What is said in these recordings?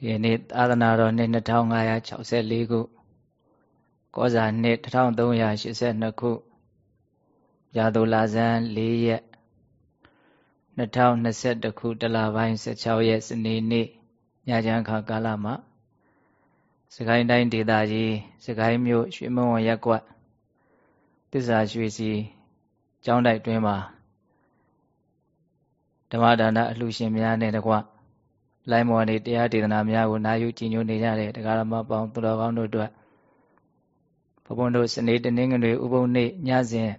ဒီနေ့သာသနာတော်နှစ်2564ခုကောဇာနှစ်1382ခုရာသူလာဇန်4ရက်2021ခု တလပိုင်း16ရက်စနေနေ့ညချမ်းခါကာလမှာစကိုင်းတိုင်းဒေသကြီးစကိုင်းမြို့ရွှေမုံဝရက်ကွက်တစ္ဆာရွှေစီကျောင်းတိုက်တွင်မှာဓမ္မဒါနအလှရှင်များနဲ့တကွ လိုင်းမော်နေတရားဒေသနာများကိုနာယူကြည်ညိုနေကြတဲ့တရားဓမ္မပေါင်းသူတော်ကောင်းတို့အတွက်ဘုံဘုံတို့စနေတနင်္ဂနွေဥပုံနေ့ညစဉ်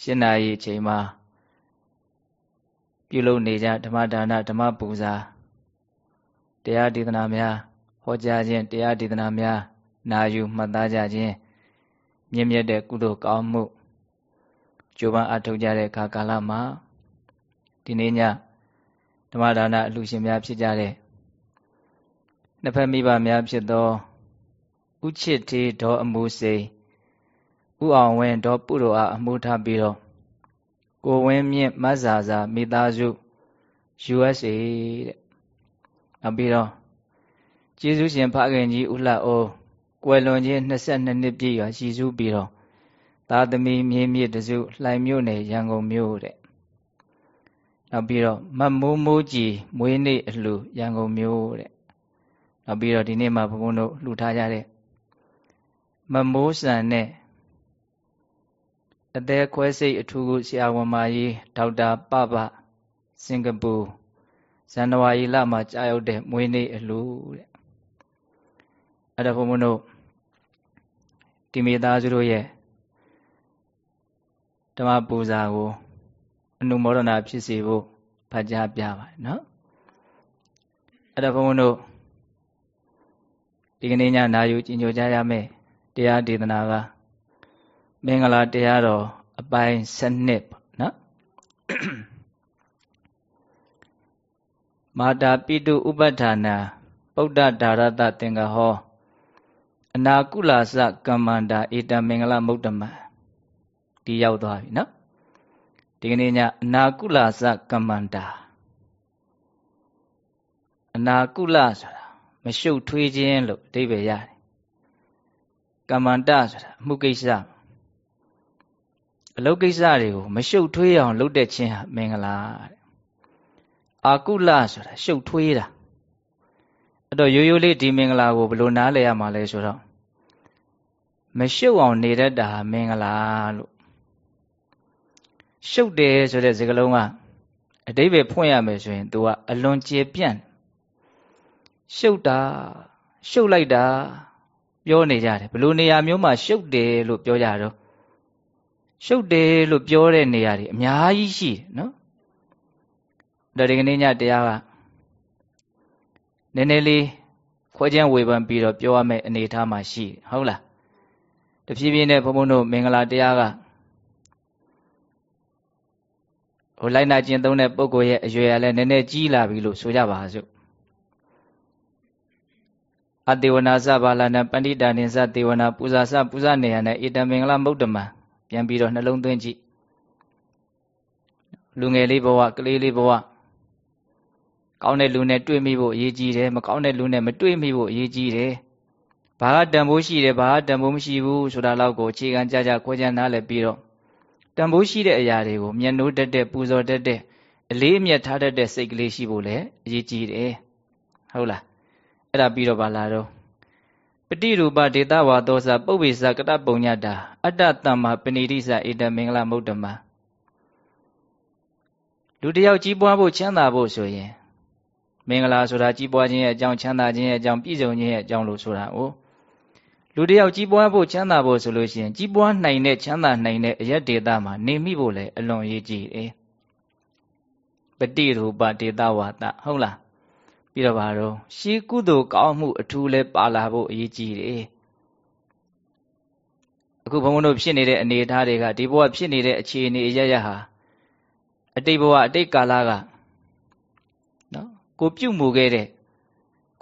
ရှင်းနာရီအချိန်မှာပြုလုပ်နေကြဓမ္မဒါနဓမ္မပူဇာတရားဒေသနာများဟောကြားခြင်းတရားဒေသနာများနာယူမှတ်သားကြခြင်းမြင့်မြတ်တဲ့ကုသိုလ်ကောင်းမှုကြိုးပမ်းအထောက်ကြတဲ့အခါကာလမှာဒီနေ့ည ဓမ္မဒါနအလှရှင်များဖြစ်ကြတဲ့နှစ်ဖက်မိဘများဖြစ်သောဥချစ်သေးဒေါ်အမှုစိန်ဥအောင်ဝင်းဒေါ်ပုရောအားအမှုထားပြီးတော့ကိုဝင်းမြင့်မဆာစာမိသားစု USA တဲ့နောက်ပြီးတော့ကျေးဇူးရှင်ဖခင်ကြီးဦးလှအိုးကွယ်လွန်ခြင်း22နှစ်ပြည့်ရွာရှိစုပြီးတော့သာသမီမြေမြင့်တစုလှိုင်မြို့နယ်ရန်ကုန်မြို့တဲ့ နောက်ပြီးတော့မမိုးမိုးကြီးမွေးနေ့အလှရန်ကုန်မြို့တဲ့နောက်ပြီးတော့ဒီနေ့မှာဘုန်းဘုန်းတို့လှူထားကြတဲ့မမိုးဆန်နဲ့အသေးခွဲစိတ်အထူးကိုဆရာဝန်မကြီးဒေါက်တာပပစင်ကာပူဇန်နဝါရီလမှာကြာရောက်တဲ့မွေးနေ့အလှတဲ့အဲ့ဒါဘုန်းဘုန်းတို့ဒီမိသားစုတို့ရဲ့ဓမ္မပူဇာကို အနုမောဒနာဖြစ်စေဖို့ဖတ်ကြားပြပါတယ်နော်အဲ့ဒါဘုန်းဘုန်းတို့ဒီကနေ့ညနာယူကြည်ညိုကြရမယ်တရားဒေသနာကမင်္ဂလာတရားတော်အပိုင်း7ပေါ့နော်မာတာပိတုဥပဋ္ဌာနာပုဒ္ဒဒါရတသင်္ကဟောအနာကုလသကမ္မန္တာဧတမင်္ဂလမုဒ္ဓမဒီရောက်သွားပြီနော် ဒီကနေ့ညအနာကုလသကမ္မန္တာအနာကုလဆိုတာမရှုပ်ထွေးခြင်းလို့အဓိပ္ပာယ်ရတယ်ကမ္မန္တဆိုတာအမှုကိစ္စအလုပ်ကိစ္စတွေကိုမရှုပ်ထွေးအောင်လုပ်တဲ့ခြင်းဟာမင်္ဂလာတဲ့အာကုလဆိုတာရှုပ်ထွေးတာအဲ့တော့ရိုးရိုးလေးဒီမင်္ဂလာကိုဘယ်လိုနားလည်ရမှာလဲဆိုတော့မရှုပ်အောင်နေတတ်တာမင်္ဂလာလို့ ရှုပ်တယ်ဆိုတဲ့စကားလုံးကအတိပ္ပယ်ဖွင့်ရမယ်ဆိုရင် तू ကအလွန်ကျေပြန့်ရှုပ်တာရှုပ်လိုက်တာပြောနေကြတယ်ဘလို့နေရာမျိုးမှာရှုပ်တယ်လို့ပြောကြတော့ရှုပ်တယ်လို့ပြောတဲ့နေရာတွေအများကြီးရှိတယ်နော်ဒါဒီကနေ့ညတရားကနည်းနည်းလေးခွဲခြမ်းဝေဖန်ပြီးတော့ပြောရမယ့်အနေအထားမှာရှိတယ်ဟုတ်လားတဖြည်းဖြည်းနဲ့ဘုန်းဘုန်းတို့မင်္ဂလာတရားက ဟိုလိုက်နာကျင့်သုံးတဲ့ပုဂ္ဂိုလ်ရဲ့အရွယ်ကလည်းနည်းနည်းကြီးလာပြီလို့ဆိုကြပါစို့အတေဝနာစဘာလနာပဏိတာနိစတေဝနာပူဇာစပူဇာနေရနဲ့ဣတမင်္ဂလမုဒ္ဓမံပြန်ပြီးတော့နှလုံးသွင်းကြည့်လူငယ်လေးဘဝကလေးလေးဘဝကောင်းတဲ့လူနဲ့တွေ့မိဖို့အရေးကြီးတယ်မကောင်းတဲ့လူနဲ့မတွေ့မိဖို့အရေးကြီးတယ်ဘာကတန်ဖိုးရှိတယ်ဘာကတန်ဖိုးမရှိဘူးဆိုတာလောက်ကိုအခြေခံကြကြခွဲခြားနားလည်ပြီးတော့ တန်ဖိုးရှိတဲ့အရာတွေကိုမျက်နှိုးတက်တဲ့ပူဇော်တက်တဲ့အလေးအမြတ်ထားတတ်တဲ့စိတ်ကလေးရှိဖို့လည်းအရေးကြီးတယ်ဟုတ်လားအဲ့ဒါပြီးတော့ဗလာတော့ပတိရူပဒေတာဝါသောစာပုပ္ပေစကတပုံညတာအတ္တတမ္မာပဏိတိစဧတမင်္ဂလမုဒ္ဓမလူတယောက်ကြီးပွားဖို့ချမ်းသာဖို့ဆိုရင်မင်္ဂလာဆိုတာကြီးပွားခြင်းရဲ့အကြောင်းချမ်းသာခြင်းရဲ့အကြောင်းပြည့်စုံခြင်းရဲ့အကြောင်းလို့ဆိုတာ哦 လူတယောက်ကြီးပွားဖို့ချမ်းသာဖို့ဆိုလို့ရှိရင်ကြီးပွားနိုင်တဲ့ချမ်းသာနိုင်တဲ့အရက်ဒေတာမှာနေမိဖို့လည်းအလွန်အရေးကြီးတယ်ပတိရူပဒေတာဝါဒဟုတ်လားပြီးတော့ဘာတော့ရှေးကုသိုလ်ကောင်းမှုအထူးလဲပါလာဖို့အရေးကြီးတယ်အခုဘုံဘုံတို့ဖြစ်နေတဲ့အနေအထားတွေကဒီဘဝဖြစ်နေတဲ့အခြေအနေအရရဟာအတိတ်ဘဝအတိတ်ကာလကနော်ကိုပြုတ်မှုခဲ့တဲ့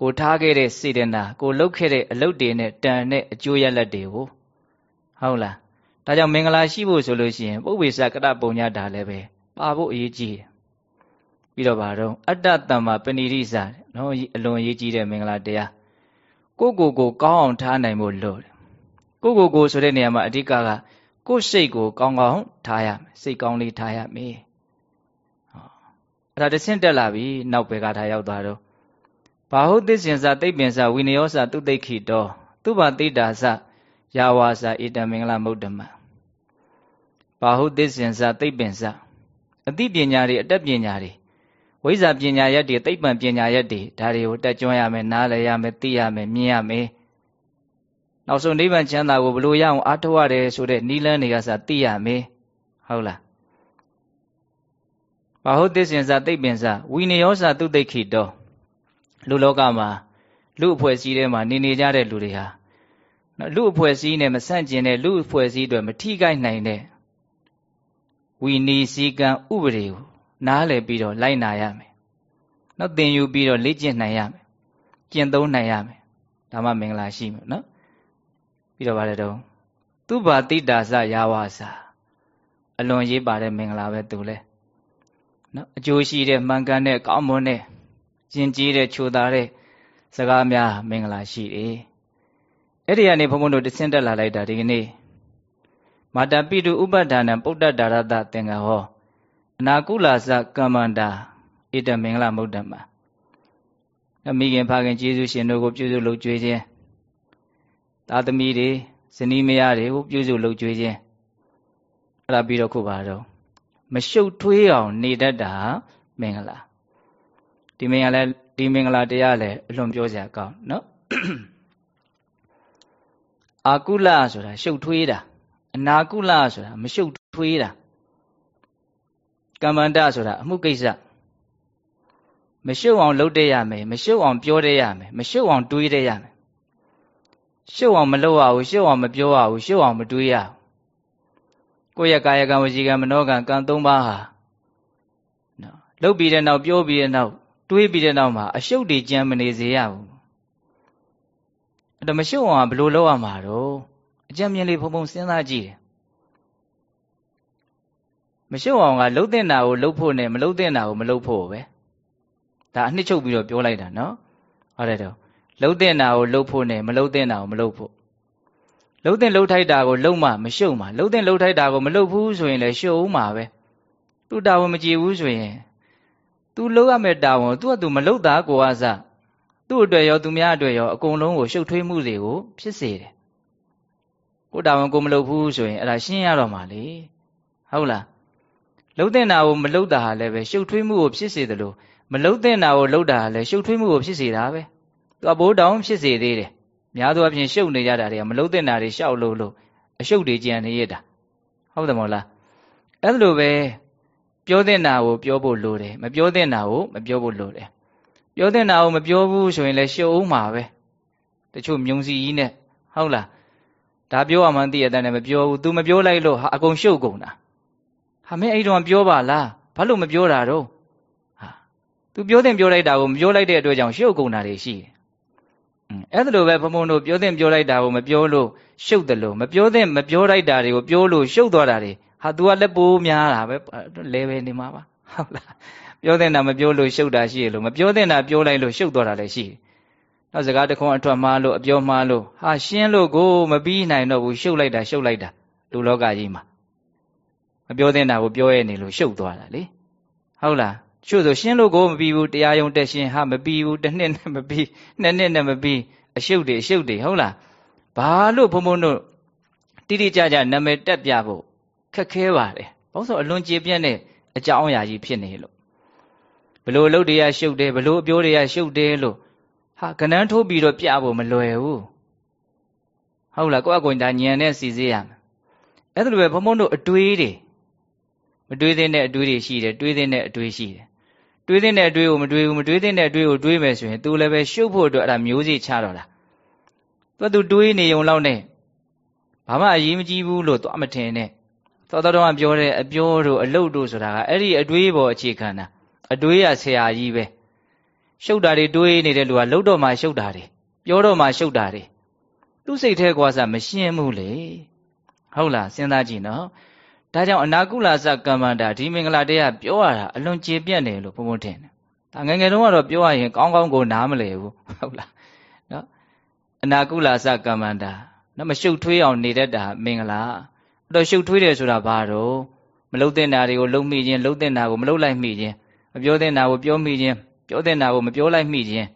ကိုထားခဲ့တဲ့စေတနာကိုလှုပ်ခဲ့တဲ့အလုပ်တွေနဲ့တန်တဲ့အကျိုးရလဒ်တွေကိုဟုတ်လားဒါကြောင့်မင်္ဂလာရှိဖို့ဆိုလို့ရှိရင်ပုပ္ပေစကတပုံညတာလည်းပဲပါဖို့အရေးကြီးတယ်ပြီးတော့ဗါတော့အတ္တတမ္မာပဏိရိစနော်အလွန်ရေးကြီးတဲ့မင်္ဂလာတရားကိုကိုကိုကောင်းအောင်ထားနိုင်ဖို့လိုတယ်ကိုကိုကိုဆိုတဲ့နေရာမှာအဓိကကကိုယ်စိတ်ကိုကောင်းကောင်းထားရမယ်စိတ်ကောင်းလေးထားရမယ်ဟောအဲ့ဒါတဆင့်တက်လာပြီနောက်ဘယ်ကထားရောက်သွားတော့ ဘာဟုတ်သစ္စဉ်စသိပ္ပင်စဝိနယောစသူတိခိတောသူဘာတိတာစယာဝါစဣတမင်္ဂလမုဒ္ဓမဘာဟုတ်သစ္စဉ်စသိပ္ပင်စအသိပညာတွေအတတ်ပညာတွေဝိဇ္ဇာပညာရက်တွေသိပ္ပံပညာရက်တွေဒါတွေကိုတက်ကျွမ်းရမယ်နားလည်ရမယ်သိရမယ်မြင်ရမယ်နောက်ဆုံးနိဗ္ဗာန်ချမ်းသာကိုဘလို့ရအောင်အားထုတ်ရတယ်ဆိုတဲ့နိလန်းတွေကစသိရမယ်ဟုတ်လားဘာဟုတ်သစ္စဉ်စသိပ္ပင်စဝိနယောစသူတိခိတော လူလောကမှာလူအဖွဲ့အစည်းထဲမှာနေနေကြတဲ့လူတွေဟာလူအဖွဲ့အစည်းနဲ့မဆန့်ကျင်တဲ့လူအဖွဲ့အစည်းတွေမထိခိုက်နိုင်တဲ့ဝီနီစည်းကံဥပဒေကိုနားလည်ပြီးတော့လိုက်နာရမယ်။နောက်သင်ယူပြီးတော့လေ့ကျင့်နိုင်ရမယ်။ကျင့်သုံးနိုင်ရမယ်။ဒါမှမင်္ဂလာရှိမယ်နော်။ပြီးတော့ဗါလဲတော့သူဘာတိတာစယာဝါစာအလွန်ရေးပါတဲ့မင်္ဂလာပဲသူလဲ။နော်အကျိုးရှိတဲ့မှန်ကန်တဲ့ကောင်းမွန်တဲ့ ကျင်ကြီးတဲ့ချိုသားတဲ့စကားများမင်္ဂလာရှိတယ်။အဲ့ဒီကနေဘုံဘုံတို့တဆင့်တက်လာလိုက်တာဒီကနေ့မာတပိတုဥပဒာနံပုတ္တဒါရတသင်္ကဟောအနာကုလာစကမ္မန္တာဣတမင်္ဂလမုဒ္ဓမအမိခင်ဖခင်ကျေးဇူးရှင်တို့ကိုပြုစုလုပ်ကြွေးခြင်းသာသမီတွေဇနီးမယားတွေကိုပြုစုလုပ်ကြွေးခြင်းအဲ့ဒါပြီးတော့ခုပါတော့မရှုပ်ထွေးအောင်နေတတ်တာမင်္ဂလာ ဒီမင်္ဂလာဒီမင်္ဂလာတရားလည်းအလွန်ပြောစရာကောင်းနော်အာကုလဆိုတာရှုပ်ထွေးတာအနာကုလဆိုတာမရှုပ်ထွေးတာကမ္မန္တဆိုတာအမှုကိစ္စမရှုပ်အောင်လုပ်တတ်ရမယ်မရှုပ်အောင်ပြောတတ်ရမယ်မရှုပ်အောင်တွေးတတ်ရမယ်ရှုပ်အောင်မလုပ်ရဘူးရှုပ်အောင်မပြောရဘူးရှုပ်အောင်မတွေးရဘူးကိုယ့်ရဲ့ကာယကံဝစီကံမနောကံကံ၃ပါးဟာနော်လုပ်ပြီးတဲ့နောက်ပြောပြီးတဲ့နောက် တွေးပြီးတဲ့နောက်မှာအရှုပ်တွေကြံမနေစေရဘူးအဲ့ဒါမရှုပ်အောင်ဘယ်လိုလုပ်ရမှာတော့အကြံဉာဏ်လေးဖုံဖုံစဉ်းစားကြည့်တယ်မရှုပ်အောင်ကလှုပ်တဲ့နာကိုလှုပ်ဖို့နဲ့မလှုပ်တဲ့နာကိုမလှုပ်ဖို့ပဲဒါအနှစ်ချုပ်ပြီးတော့ပြောလိုက်တာနော်ဟုတ်တယ်တော့လှုပ်တဲ့နာကိုလှုပ်ဖို့နဲ့မလှုပ်တဲ့နာကိုမလှုပ်ဖို့လှုပ်တဲ့လှုပ်ထိုက်တာကိုလှုပ်မှမရှုပ်မှလှုပ်တဲ့လှုပ်ထိုက်တာကိုမလှုပ်ဘူးဆိုရင်လည်းရှုပ်ဦးမှာပဲသူတာဝန်မကြည့်ဘူးဆိုရင် तू လှုပ်ရမယ့်တာဝန်သူက तू မလှုပ်တာကိုအစသူ့အတွက်ရောသူများအတွက်ရောအကုန်လုံးကိုရှုပ်ထွေးမှုတွေကိုဖြစ်စေတယ်ကိုတာဝန်ကိုမလုပ်ဘူးဆိုရင်အဲ့ဒါရှင်းရတော့မှာလေဟုတ်လားလှုပ်တဲ့နာကိုမလှုပ်တာဟာလည်းပဲရှုပ်ထွေးမှုကိုဖြစ်စေတယ်လို့မလှုပ်တဲ့နာကိုလှုပ်တာဟာလည်းရှုပ်ထွေးမှုကိုဖြစ်စေတာပဲသူကဘိုးတောင်ဖြစ်စေသေးတယ်များသောအားဖြင့်ရှုပ်နေကြတာတွေကမလှုပ်တဲ့နာတွေရှောက်လို့လို့အရှုပ်တွေကြံနေရတာဟုတ်တယ်မို့လားအဲ့လိုပဲ ပြောတဲ့နာကိုပြောဖို့လိုတယ်မပြောတဲ့နာကိုမပြောဖို့လိုတယ်ပြောတဲ့နာကိုမပြောဘူးဆိုရင်လည်းရှုပ်အောင်မှာပဲတချို့မြုံစီကြီးနဲ့ဟုတ်လားဒါပြောရမှန်းသိရတဲ့နဲ့မပြောဘူး तू မပြောလိုက်လို့ဟာအကုန်ရှုပ်ကုန်တာဟာမင်းအဲ့တော့ပြောပါလားဘာလို့မပြောတာတော့ဟာ तू ပြောတဲ့ပြောလိုက်တာကိုမပြောလိုက်တဲ့အတွက်ကြောင့်ရှုပ်ကုန်တာတွေရှိတယ်အဲ့ဒါလိုပဲဘုံဘုံတို့ပြောတဲ့ပြောလိုက်တာကိုမပြောလို့ရှုပ်တယ်လို့မပြောတဲ့မပြောလိုက်တာတွေကိုပြောလို့ရှုပ်သွားတာတွေ ဟာ तू ကလက်ပိုးများတာပဲလဲပဲနေမှာပါဟုတ်လားပြောတဲ့နာမပြောလို့ရှုပ်တာရှိရလို့မပြောတဲ့နာပြောလိုက်လို့ရှုပ်သွားတာလည်းရှိတယ်နောက်စကားတခွန်းအထွက်မှားလို့အပြောမှားလို့ဟာရှင်းလို့ကိုမပြီးနိုင်တော့ဘူးရှုပ်လိုက်တာရှုပ်လိုက်တာလူလောကကြီးမှာမပြောတဲ့နာကိုပြောရနေလို့ရှုပ်သွားတာလေဟုတ်လားချို့ဆိုရှင်းလို့ကိုမပြီးဘူးတရားယုံတက်ရှင်းဟာမပြီးဘူးတစ်နှစ်နဲ့မပြီးနှစ်နှစ်နဲ့မပြီးအရှုပ်တွေအရှုပ်တွေဟုတ်လားဘာလို့ဘုံဘုံတို့တိတိကျကျနာမည်တက်ပြဖို့ ခက်ခဲပါတယ်ဘာလို့ဆိုအလွန်ကြေပြန့်တဲ့အကြောင်းအရာကြီးဖြစ်နေလို့ဘလို့အလုပ်တွေကရှုပ်တယ်ဘလို့အပြိုးတွေကရှုပ်တယ်လို့ဟာကနန်းထိုးပြီးတော့ပြဖို့မလွယ်ဘူးဟုတ်လားကိုယ့်အကွင်ဒါညံနဲ့စီစေးရမယ်အဲ့ဒါလိုပဲဘုံဘုံတို့အတွေးတွေမတွေးတဲ့အတွေးတွေရှိတယ်တွေးတဲ့အတွေးရှိတယ်တွေးတဲ့အတွေးကိုမတွေးဘူးမတွေးတဲ့အတွေးကိုတွေးမယ်ဆိုရင် तू လည်းပဲရှုပ်ဖို့အတွက်အဲ့ဒါမျိုးစိချတော့တာသူက तू တွေးနေုံလောက်နဲ့ဘာမှအရေးမကြီးဘူးလို့သွားမထင်နဲ့ သောတော်တော်ကပြောတဲ့အပြောတို့အလုတ်တို့ဆိုတာကအဲ့ဒီအတွေးပေါ်အခြေခံတာအတွေးရဆရာကြီးပဲရှုပ်တာတွေတွေးနေတဲ့လူကလှုပ်တော့မှရှုပ်တာတွေပြောတော့မှရှုပ်တာတွေသူ့စိတ်ထဲကွာစားမရှင်းဘူးလေဟုတ်လားစဉ်းစားကြည့်နော်ဒါကြောင့်အနာကုလသကမ္မန္တာဒီမင်္ဂလာတရားပြောရတာအလွန်ကျေပြတ်တယ်လို့ဘုံဘုံထင်တယ်ဒါငယ်ငယ်တုန်းကတော့ပြောရရင်ကောင်းကောင်းကိုနားမလည်ဘူးဟုတ်လားနော်အနာကုလာစကမ္မန္တာနော်မရှုပ်ထွေးအောင်နေတတ်တာမင်္ဂလာအဲ့ တော့ရှုပ်ထွေးတယ်ဆိုတာဘာတော့မလုံတဲ့နာတွေကိုလုံမိခြင်းလုံတဲ့နာကိုမလုံလိုက်မိခြင်းမပြောတဲ့နာကိုပြောမိခြင်းပြောတဲ့နာကိုမပြောလိုက်မိခြင်း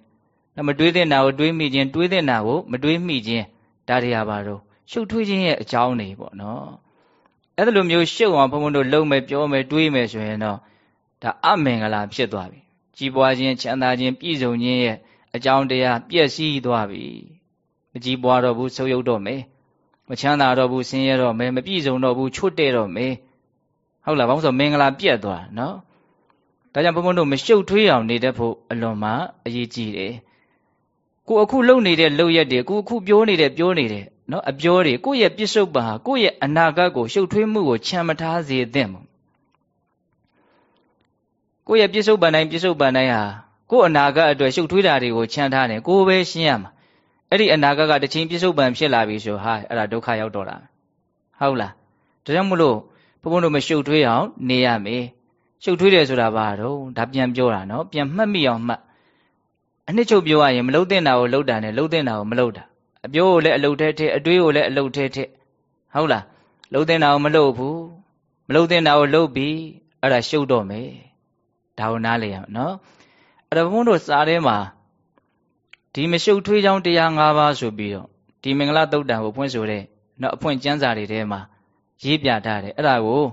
နော်မတွေးတဲ့နာကိုတွေးမိခြင်းတွေးတဲ့နာကိုမတွေးမိခြင်းဒါတွေဟာဘာတော့ရှုပ်ထွေးခြင်းရဲ့အကြောင်းတွေပေါ့နော်အဲ့လိုမျိုးရှုပ်အောင်ဘုံဘုံတို့လုံမယ်ပြောမယ်တွေးမယ်ဆိုရင်တော့ဒါအမင်္ဂလာဖြစ်သွားပြီကြီးပွားခြင်းချမ်းသာခြင်းပြည့်စုံခြင်းရဲ့အကြောင်းတရားပြည့်စည်သွားပြီမကြီးပွားတော့ဘူးဆုပ်ယုပ်တော့မယ် မချမ်းသာတော့ဘူးဆင်းရဲတော့မယ်မပြည့်စုံတော့ဘူးချွတ်တဲ့တော့မယ်ဟုတ်လားဘာလို့ဆိုမင်္ဂလာပြတ်သွားနော်ဒါကြောင့်ဘုန်းဘုန်းတို့မရှုပ်ထွေးအောင်နေတတ်ဖို့အလွန်မှအရေးကြီးတယ်ကိုအခုလုံနေတဲ့လုံရက်တွေကိုအခုပြောနေတဲ့ပြောနေတဲ့နော်အပြောတွေကိုယ့်ရဲ့ပြစ္ဆုတ်ပံဟာကိုယ့်ရဲ့အနာဂတ်ကိုရှုပ်ထွေးမှုကိုခြံမထားစေသင့်ဘူးကိုယ့်ရဲ့ပြစ္ဆုတ်ပံတိုင်းပြစ္ဆုတ်ပံတိုင်းဟာကိုယ့်အနာဂတ်အတွက်ရှုပ်ထွေးတာတွေကိုခြံထားတယ်ကိုယ်ပဲရှင်းရမှာ အဲ့ဒီအနာဂတ်ကတစ်ချိန်ပြစ္ဆုတ်ပံဖြစ်လာပြီဆိုဟာအဲ့ဒါဒုက္ခရောက်တော့တာဟုတ်လားဒါကြောင့်မလို့ဘုန်းဘုန်းတို့မရှုပ်ထွေးအောင်နေရမယ်ရှုပ်ထွေးတယ်ဆိုတာဘာတော့ဒါပြန်ပြောတာနော်ပြန်မှတ်မိအောင်မှတ်အနှစ်ချုပ်ပြောရရင်မလုံးတဲ့နာကိုလှုပ်တာနဲ့လှုပ်တဲ့နာကိုမလှုပ်တာအပြောကိုလည်းအလုတ်ထဲထဲအတွေးကိုလည်းအလုတ်ထဲထဲဟုတ်လားလှုပ်တဲ့နာကိုမလှုပ်ဘူးမလှုပ်တဲ့နာကိုလှုပ်ပြီးအဲ့ဒါရှုပ်တော့မယ်ဒါကိုနားလေရအောင်နော်အဲ့တော့ဘုန်းတို့စာထဲမှာ ဒီမရှုပ်ထွေးကြောင်းတရား၅ပါးဆိုပြီးတော့ဒီမင်္ဂလာတုတ်တံကိုဖွင့်ဆိုတဲ့နော်အဖွင့်ကျမ်းစာတွေထဲမှာရေးပြထားတယ်အဲ့ဒါကို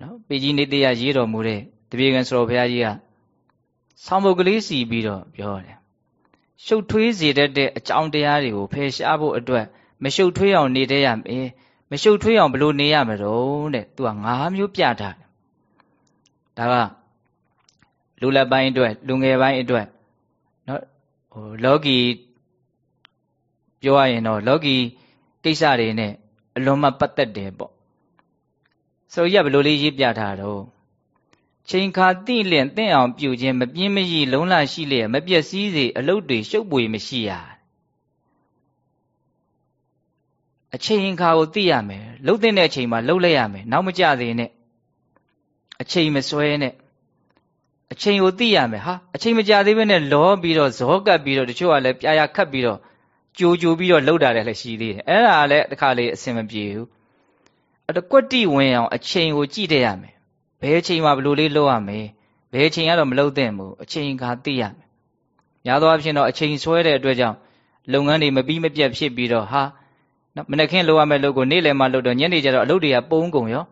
နော်ပေကြီးနေတရားရေးတော်မူတဲ့တပြေကံစတော်ဘုရားကြီးကဆောင်းပုတ်ကလေးစီပြီးတော့ပြောတယ်ရှုပ်ထွေးစေတတ်တဲ့အကြောင်းတရားတွေကိုဖယ်ရှားဖို့အတွက်မရှုပ်ထွေးအောင်နေတတ်ရမယ်မရှုပ်ထွေးအောင်ဘလို့နေရမလို့တဲ့သူက၅မျိုးပြထားတယ်ဒါကလူလက်ပိုင်းအတွက်လူငယ်ပိုင်းအတွက်နော် ဟိုလောကီပြောရရင်တော့လောကီကိစ္စတွေနဲ့အလွန်မှပတ်သက်တယ်ပေါ့ဆိုရဘလို့လေးရေးပြထားတော့ချိန်ခါတိလင့်တင့်အောင်ပြုခြင်းမပြင်းမရည်လုံးလရှိလျက်မပြည့်စည်းစေအလုတ်တွေရှုပ်ပွေမရှိရအချိန်ခါကိုသိရမယ်လှုပ်တဲ့အချိန်မှာလှုပ်လိုက်ရမယ်နောက်မကြသေးနဲ့အချိန်မစွဲနဲ့ အချိန်ကိုသိရမယ်ဟာအချိန်မကြသေးဘဲနဲ့လောပြီးတော့ဇောကပ်ပြီးတော့တချို့ကလည်းပြာရခတ်ပြီးတော့ကြိုကြိုပြီးတော့လှုပ်တာလည်းရှိသေးတယ်အဲ့ဒါလည်းတစ်ခါလေအဆင်မပြေဘူးအဲ့တော့ကွက်တိဝင်အောင်အချိန်ကိုကြည့်တဲ့ရမယ်ဘယ်အချိန်မှာဘလို့လေးလုပ်ရမယ်ဘယ်အချိန်ကတော့မလုပ်သင့်ဘူးအချိန်ကသိရမယ်ညာသောအဖြစ်တော့အချိန်ဆွဲတဲ့အတွက်ကြောင့်လုပ်ငန်းတွေမပြီးမပြတ်ဖြစ်ပြီးတော့ဟာနော်မနေ့ကလုပ်ရမယ့်လုပ်ကိုနေ့လယ်မှလုပ်တော့ညနေကျတော့အလုပ်တွေကပုံကုန်ရော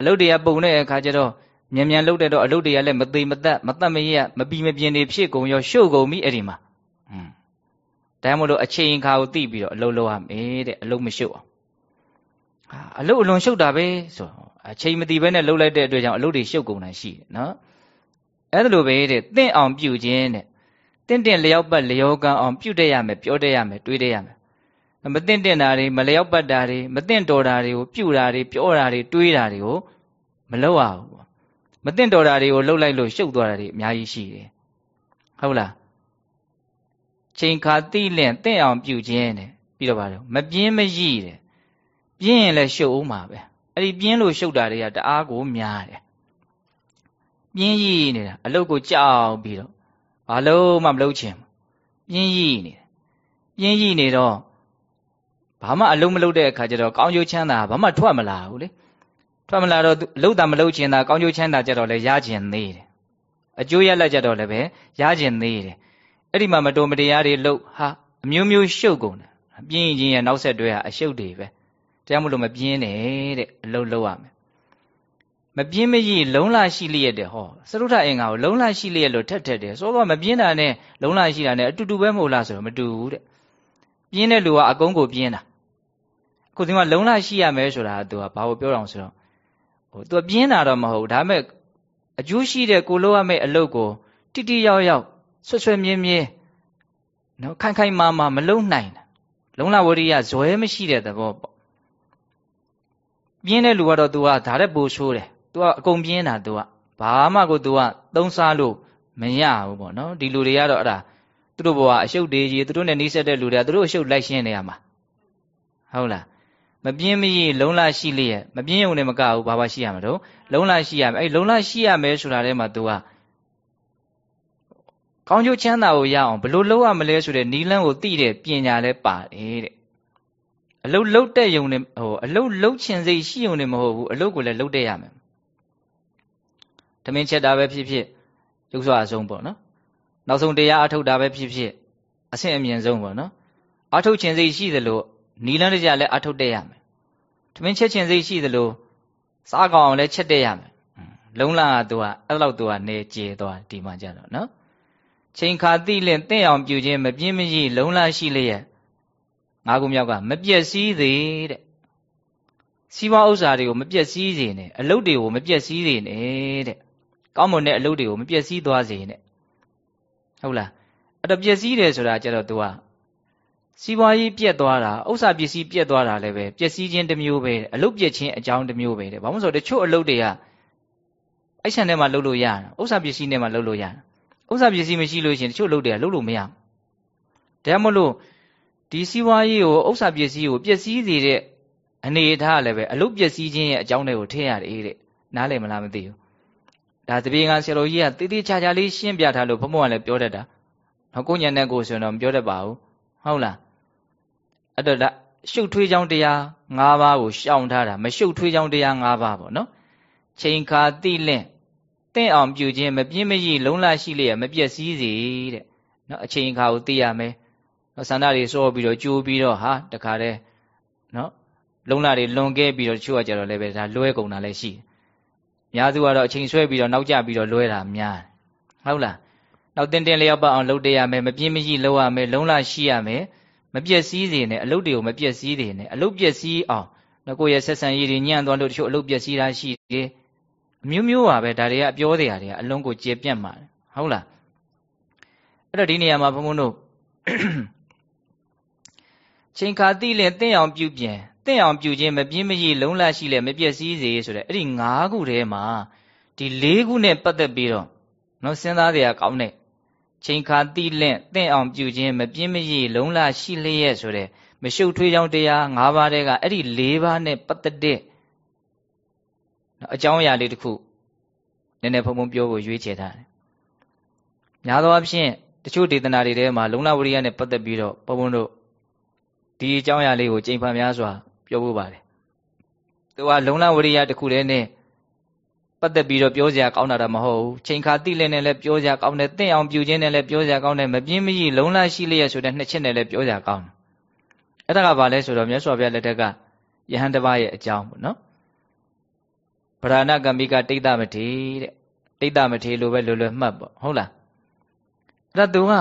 အလုပ်တွေကပုံတဲ့အခါကျတော့ မြန်မြန်လုပ်တဲ့တော့အလုပ်တွေကလည်းမသေးမသက်မသက်မရမပြီးမပြင်းတွေဖြစ်ကုန်ရောရှုပ်ကုန်ပြီအဲ့ဒီမှာอืมဒါမှမဟုတ်အချိန်ခါကိုသိပြီးတော့အလုပ်လုပ်ရမယ်တဲ့အလုပ်မရှုပ်အောင်ဟာအလုပ်အလွန်ရှုပ်တာပဲဆိုအချိန်မတည်ဘဲနဲ့လှုပ်လိုက်တဲ့အတွက်ကြောင့်အလုပ်တွေရှုပ်ကုန်တာရှိတယ်နော်အဲ့ဒါလိုပဲတဲ့တင့်အောင်ပြုခြင်းတဲ့တင့်တင့်လျောက်ပတ်လျောကံအောင်ပြုတတ်ရမယ်ပြောတတ်ရမယ်တွေးတတ်ရမယ်မတင့်တင့်တာတွေမလျောက်ပတ်တာတွေမတင့်တော်တာတွေကိုပြုတာတွေပြောတာတွေတွေးတာတွေကိုမလုပ်ရဘူး မတင့်တော်တာတွေကိုလှုပ်လိုက်လို့ရှုပ်သွားတာတွေအများကြီးရှိတယ်ဟုတ်လားချိန်ခါတိလင့်တင့်အောင်ပြုခြင်းတဲ့ပြီးတော့ပါတော့မပြင်းမရည်တဲ့ပြင်းရင်လည်းရှုပ်အောင်ပါပဲအဲ့ဒီပြင်းလို့ရှုပ်တာတွေကတအားကိုများတယ်ပြင်းရည်နေတာအလုတ်ကိုကြောက်ပြီးတော့ဘာလို့မှမလုပ်ချင်ပြင်းရည်နေတယ်ပြင်းရည်နေတော့ဘာမှအလုံးမလုပ်တဲ့အခါကျတော့ကောင်းကျိုးချမ်းသာဘာမှထွက်မလာဘူးလေ ထွက်မလာတော့လှုပ်တာမလှုပ်ချင်တာကောင်းကျိုးချမ်းသာကြတော့လည်းရကျင်သေးတယ်အကျိုးရလက်ကြတော့လည်းပဲရကျင်သေးတယ်အဲ့ဒီမှာမတော်မတရားတွေလှုပ်ဟာအမျိုးမျိုးရှုပ်ကုန်တယ်ပြင်းရင်ရဲ့နောက်ဆက်တွဲဟာအရှုပ်တွေပဲတရားမလို့မပြင်းနဲ့တဲ့အလုံးလုံးရမယ်မပြင်းမရည်လုံလရှိလျက်တဲ့ဟောသရုထအင်္ဂါကိုလုံလရှိလျက်လို့ထက်ထက်တယ်စောစောမပြင်းတာနဲ့လုံလရှိတာနဲ့အတူတူပဲမဟုတ်လားဆိုတော့မတူဘူးတဲ့ပြင်းတဲ့လူကအကုန်းကိုပြင်းတာခုဒီမှာလုံလရှိရမယ်ဆိုတာကသူကဘာကိုပြောတော့ဆိုတော့ ဟိုသူကပြင်းတာတော့မဟုတ်ဒါပေမဲ့အကျိုးရှိတဲ့ကိုလိုရမယ့်အလုပ်ကိုတိတိယောက်ယောက်ဆွဆွမြင်းမြင်းနော်ခိုင်ခိုင်မာမာမလုံနိုင်တာလုံလဝရိယဇွဲမရှိတဲ့သဘောပေါ့ပြင်းတဲ့လူကတော့ तू ကဒါတဲ့ပိုဆိုးတယ် तू ကအကုန်ပြင်းတာ तू ကဘာမှကို तू ကသုံးစားလို့မရဘူးပေါ့နော်ဒီလူတွေကတော့အဲ့ဒါသူတို့ဘဝအရှုပ်တွေကြီးသူတို့နဲ့နှိစက်တဲ့လူတွေကသူတို့အရှုပ်လိုက်ရှင်းနေရမှာဟုတ်လား မပြင်းမရည်လုံလရှိလျက်မပြင်းုံနဲ့မကဘူးဘာဘာရှိရမှာတော့လုံလရှိရမယ်အဲ့လုံလရှိရမယ်ဆိုတာထဲမှာ तू ကကောင်းကျိုးချမ်းသာကိုရအောင်ဘယ်လိုလုပ်ရမလဲဆိုတဲ့နီလန်းကိုသိတဲ့ပညာလည်းပါတယ်တဲ့အလုတ်လုတ်တဲ့ယုံနဲ့ဟိုအလုတ်လုတ်ချင်စိတ်ရှိယုံနဲ့မဟုတ်ဘူးအလုတ်ကိုလည်းလုတ်တဲ့ရမယ်။တမင်ချက်တာပဲဖြစ်ဖြစ်ရုပ်စွာအဆုံးပေါ့နော်။နောက်ဆုံးတရားအထုတ်တာပဲဖြစ်ဖြစ်အဆင့်အမြင့်ဆုံးပေါ့နော်။အထုတ်ချင်စိတ်ရှိသလို နီလန်းတကြလည်းအထုတ်တဲ့ရမယ်။တမင်ချက်ချင်စိတ်ရှိသလိုစားကောင်းအောင်လည်းချက်တဲ့ရမယ်။လုံးလာကသူကအဲ့လောက်သူကနေကျေသွားဒီမှာကြတော့နော်။ချိန်ခါတိလင့်တင့်အောင်ပြုခြင်းမပြင်းမရှိလုံးလာရှိလျက်ငါးခုမြောက်ကမပြက်စီးသေးတဲ့စီးပွားဥစ္စာတွေကိုမပြက်စီးစေနဲ့အလုပ်တွေကိုမပြက်စီးစေနဲ့တဲ့ကောင်းမွန်တဲ့အလုပ်တွေကိုမပြက်စီးသွားစေနဲ့ဟုတ်လားအဲ့တော့ပြက်စီးတယ်ဆိုတာကျတော့ तू က စီးပွားရေးပြက်သွားတာဥစ္စာပစ္စည်းပြက်သွားတာလည်းပဲပျက်စီးခြင်းတစ်မျိုးပဲအလုပ်ပြက်ခြင်းအကြောင်းတစ်မျိုးပဲတဲ့ဘာလို့ဆိုတော့တချို့အလုပ်တွေကအဲ့ဆန်ထဲမှာလုပ်လို့ရတာဥစ္စာပစ္စည်းနဲ့မှလုပ်လို့ရတာဥစ္စာပစ္စည်းမရှိလို့ရှိရင်တချို့လုပ်တွေကလုပ်လို့မရဘူးဒါမှမဟုတ်ဒီစီးပွားရေးကိုဥစ္စာပစ္စည်းကိုပျက်စီးစေတဲ့အနေအထားလည်းပဲအလုတ်ပျက်စီးခြင်းရဲ့အကြောင်းတွေကိုထည့်ရတယ်တဲ့နားလည်မလားမသိဘူးဒါတပြေကဆရာတော်ကြီးကတည်တည်ချာချာလေးရှင်းပြထားလို့ဘုံဘုံကလည်းပြောတတ်တာနော်ကိုညံတဲ့ကိုဆိုရင်တော့မပြောတတ်ပါဘူးဟုတ်လား အဲ့တော့ဒါရှုပ်ထွေးကြောင်းတရား၅ပါးကိုရှောင်ထားတာမရှုပ်ထွေးကြောင်းတရား၅ပါးပေါ့နော်ချိန်ခါတိလင့်တင့်အောင်ပြုခြင်းမပြင်းမရည်လုံးလရှိလျက်မပြည့်စည်စေတဲ့နော်အချိန်ခါကိုသိရမယ်ဆန္ဒတွေစောပြီးတော့ကြိုးပြီးတော့ဟာတခါတည်းနော်လုံလာတွေလွန်ခဲ့ပြီးတော့တချို့ကကြတော့လည်းပဲဒါလွဲကုန်တာလည်းရှိများစုကတော့အချိန်ဆွဲပြီးတော့နောက်ကျပြီးတော့လွဲတာများဟုတ်လားနောက်တင်းတင်းလျောက်ပတ်အောင်လုပ်တရမယ်မပြင်းမရှိလုပ်ရမယ်လုံလာရှိရမယ် မပြည့်စည်းစေနဲ့အလုပ်တွေကိုမပြည့်စည်းစေနဲ့အလုပ်ပြည့်စည်းအောင်ငါကိုယ့်ရဲ့ဆက်ဆံရေးတွေညံ့သွားလို့တချို့အလုပ်ပြည့်စည်းတာရှိတယ်အမျိုးမျိုးပါပဲဒါတွေကအပြောတရားတွေကအလုံးကိုကျေပြန့်ပါတယ်ဟုတ်လားအဲ့တော့ဒီနေရာမှာဘုံဘုံတို့ချိန်ခါတိလင်တင့်အောင်ပြုပြင်တင့်အောင်ပြုခြင်းမပြင်းမရည်လုံးလရှိလဲမပြည့်စည်စေဆိုတဲ့အဲ့ဒီ၅ခုထဲမှာဒီ၄ခုနဲ့ပတ်သက်ပြီးတော့နော်စဉ်းစားကြရကောင်းတဲ့ ချိန်ခါတိလင့်တင့်အောင်ပြုခြင်းမပြင်းမရည်လုံးလရှိလျက်ဆိုတဲ့မရှုပ်ထွေးကြောင်းတရား၅ပါးတည်းကအဲ့ဒီ၄ပါးနဲ့ပတ်သက်တဲ့အကြောင်းအရာလေးတစ်ခုနည်းနည်းဖုံဖုံပြောဖို့ရွေးချယ်ထားတယ်။များသောအားဖြင့်တချို့ဒေသနာတွေထဲမှာလုံလဝရိယနဲ့ပတ်သက်ပြီးတော့ဘုံဘုံတို့ဒီအကြောင်းအရာလေးကိုကြိမ်ဖန်များစွာပြောဖို့ပါတယ်သူကလုံလဝရိယတစ်ခုတည်းနဲ့ ပတ်သက်ပြီးတော့ပြောစရာကောင်းတာတော့မဟုတ်ဘူးချိန်ခါတိလည်းနဲ့လည်းပြောစရာကောင်းတယ်တင့်အောင်ပြုခြင်းနဲ့လည်းပြောစရာကောင်းတယ်မပြင်းမကြီးလုံလရှိလျက်ဆိုတဲ့နှစ်ချက်နဲ့လည်းပြောစရာကောင်းတယ်အဲ့ဒါကဘာလဲဆိုတော့မြတ်စွာဘုရားလက်ထက်ကယဟန်တစ်ပါးရဲ့အကြောင်းပေါ့နော်ဗราဏကမိကတိတ်တမထေတဲ့တိတ်တမထေလို့ပဲလွယ်လွယ်မှတ်ပေါ့ဟုတ်လားအဲ့ဒါသူက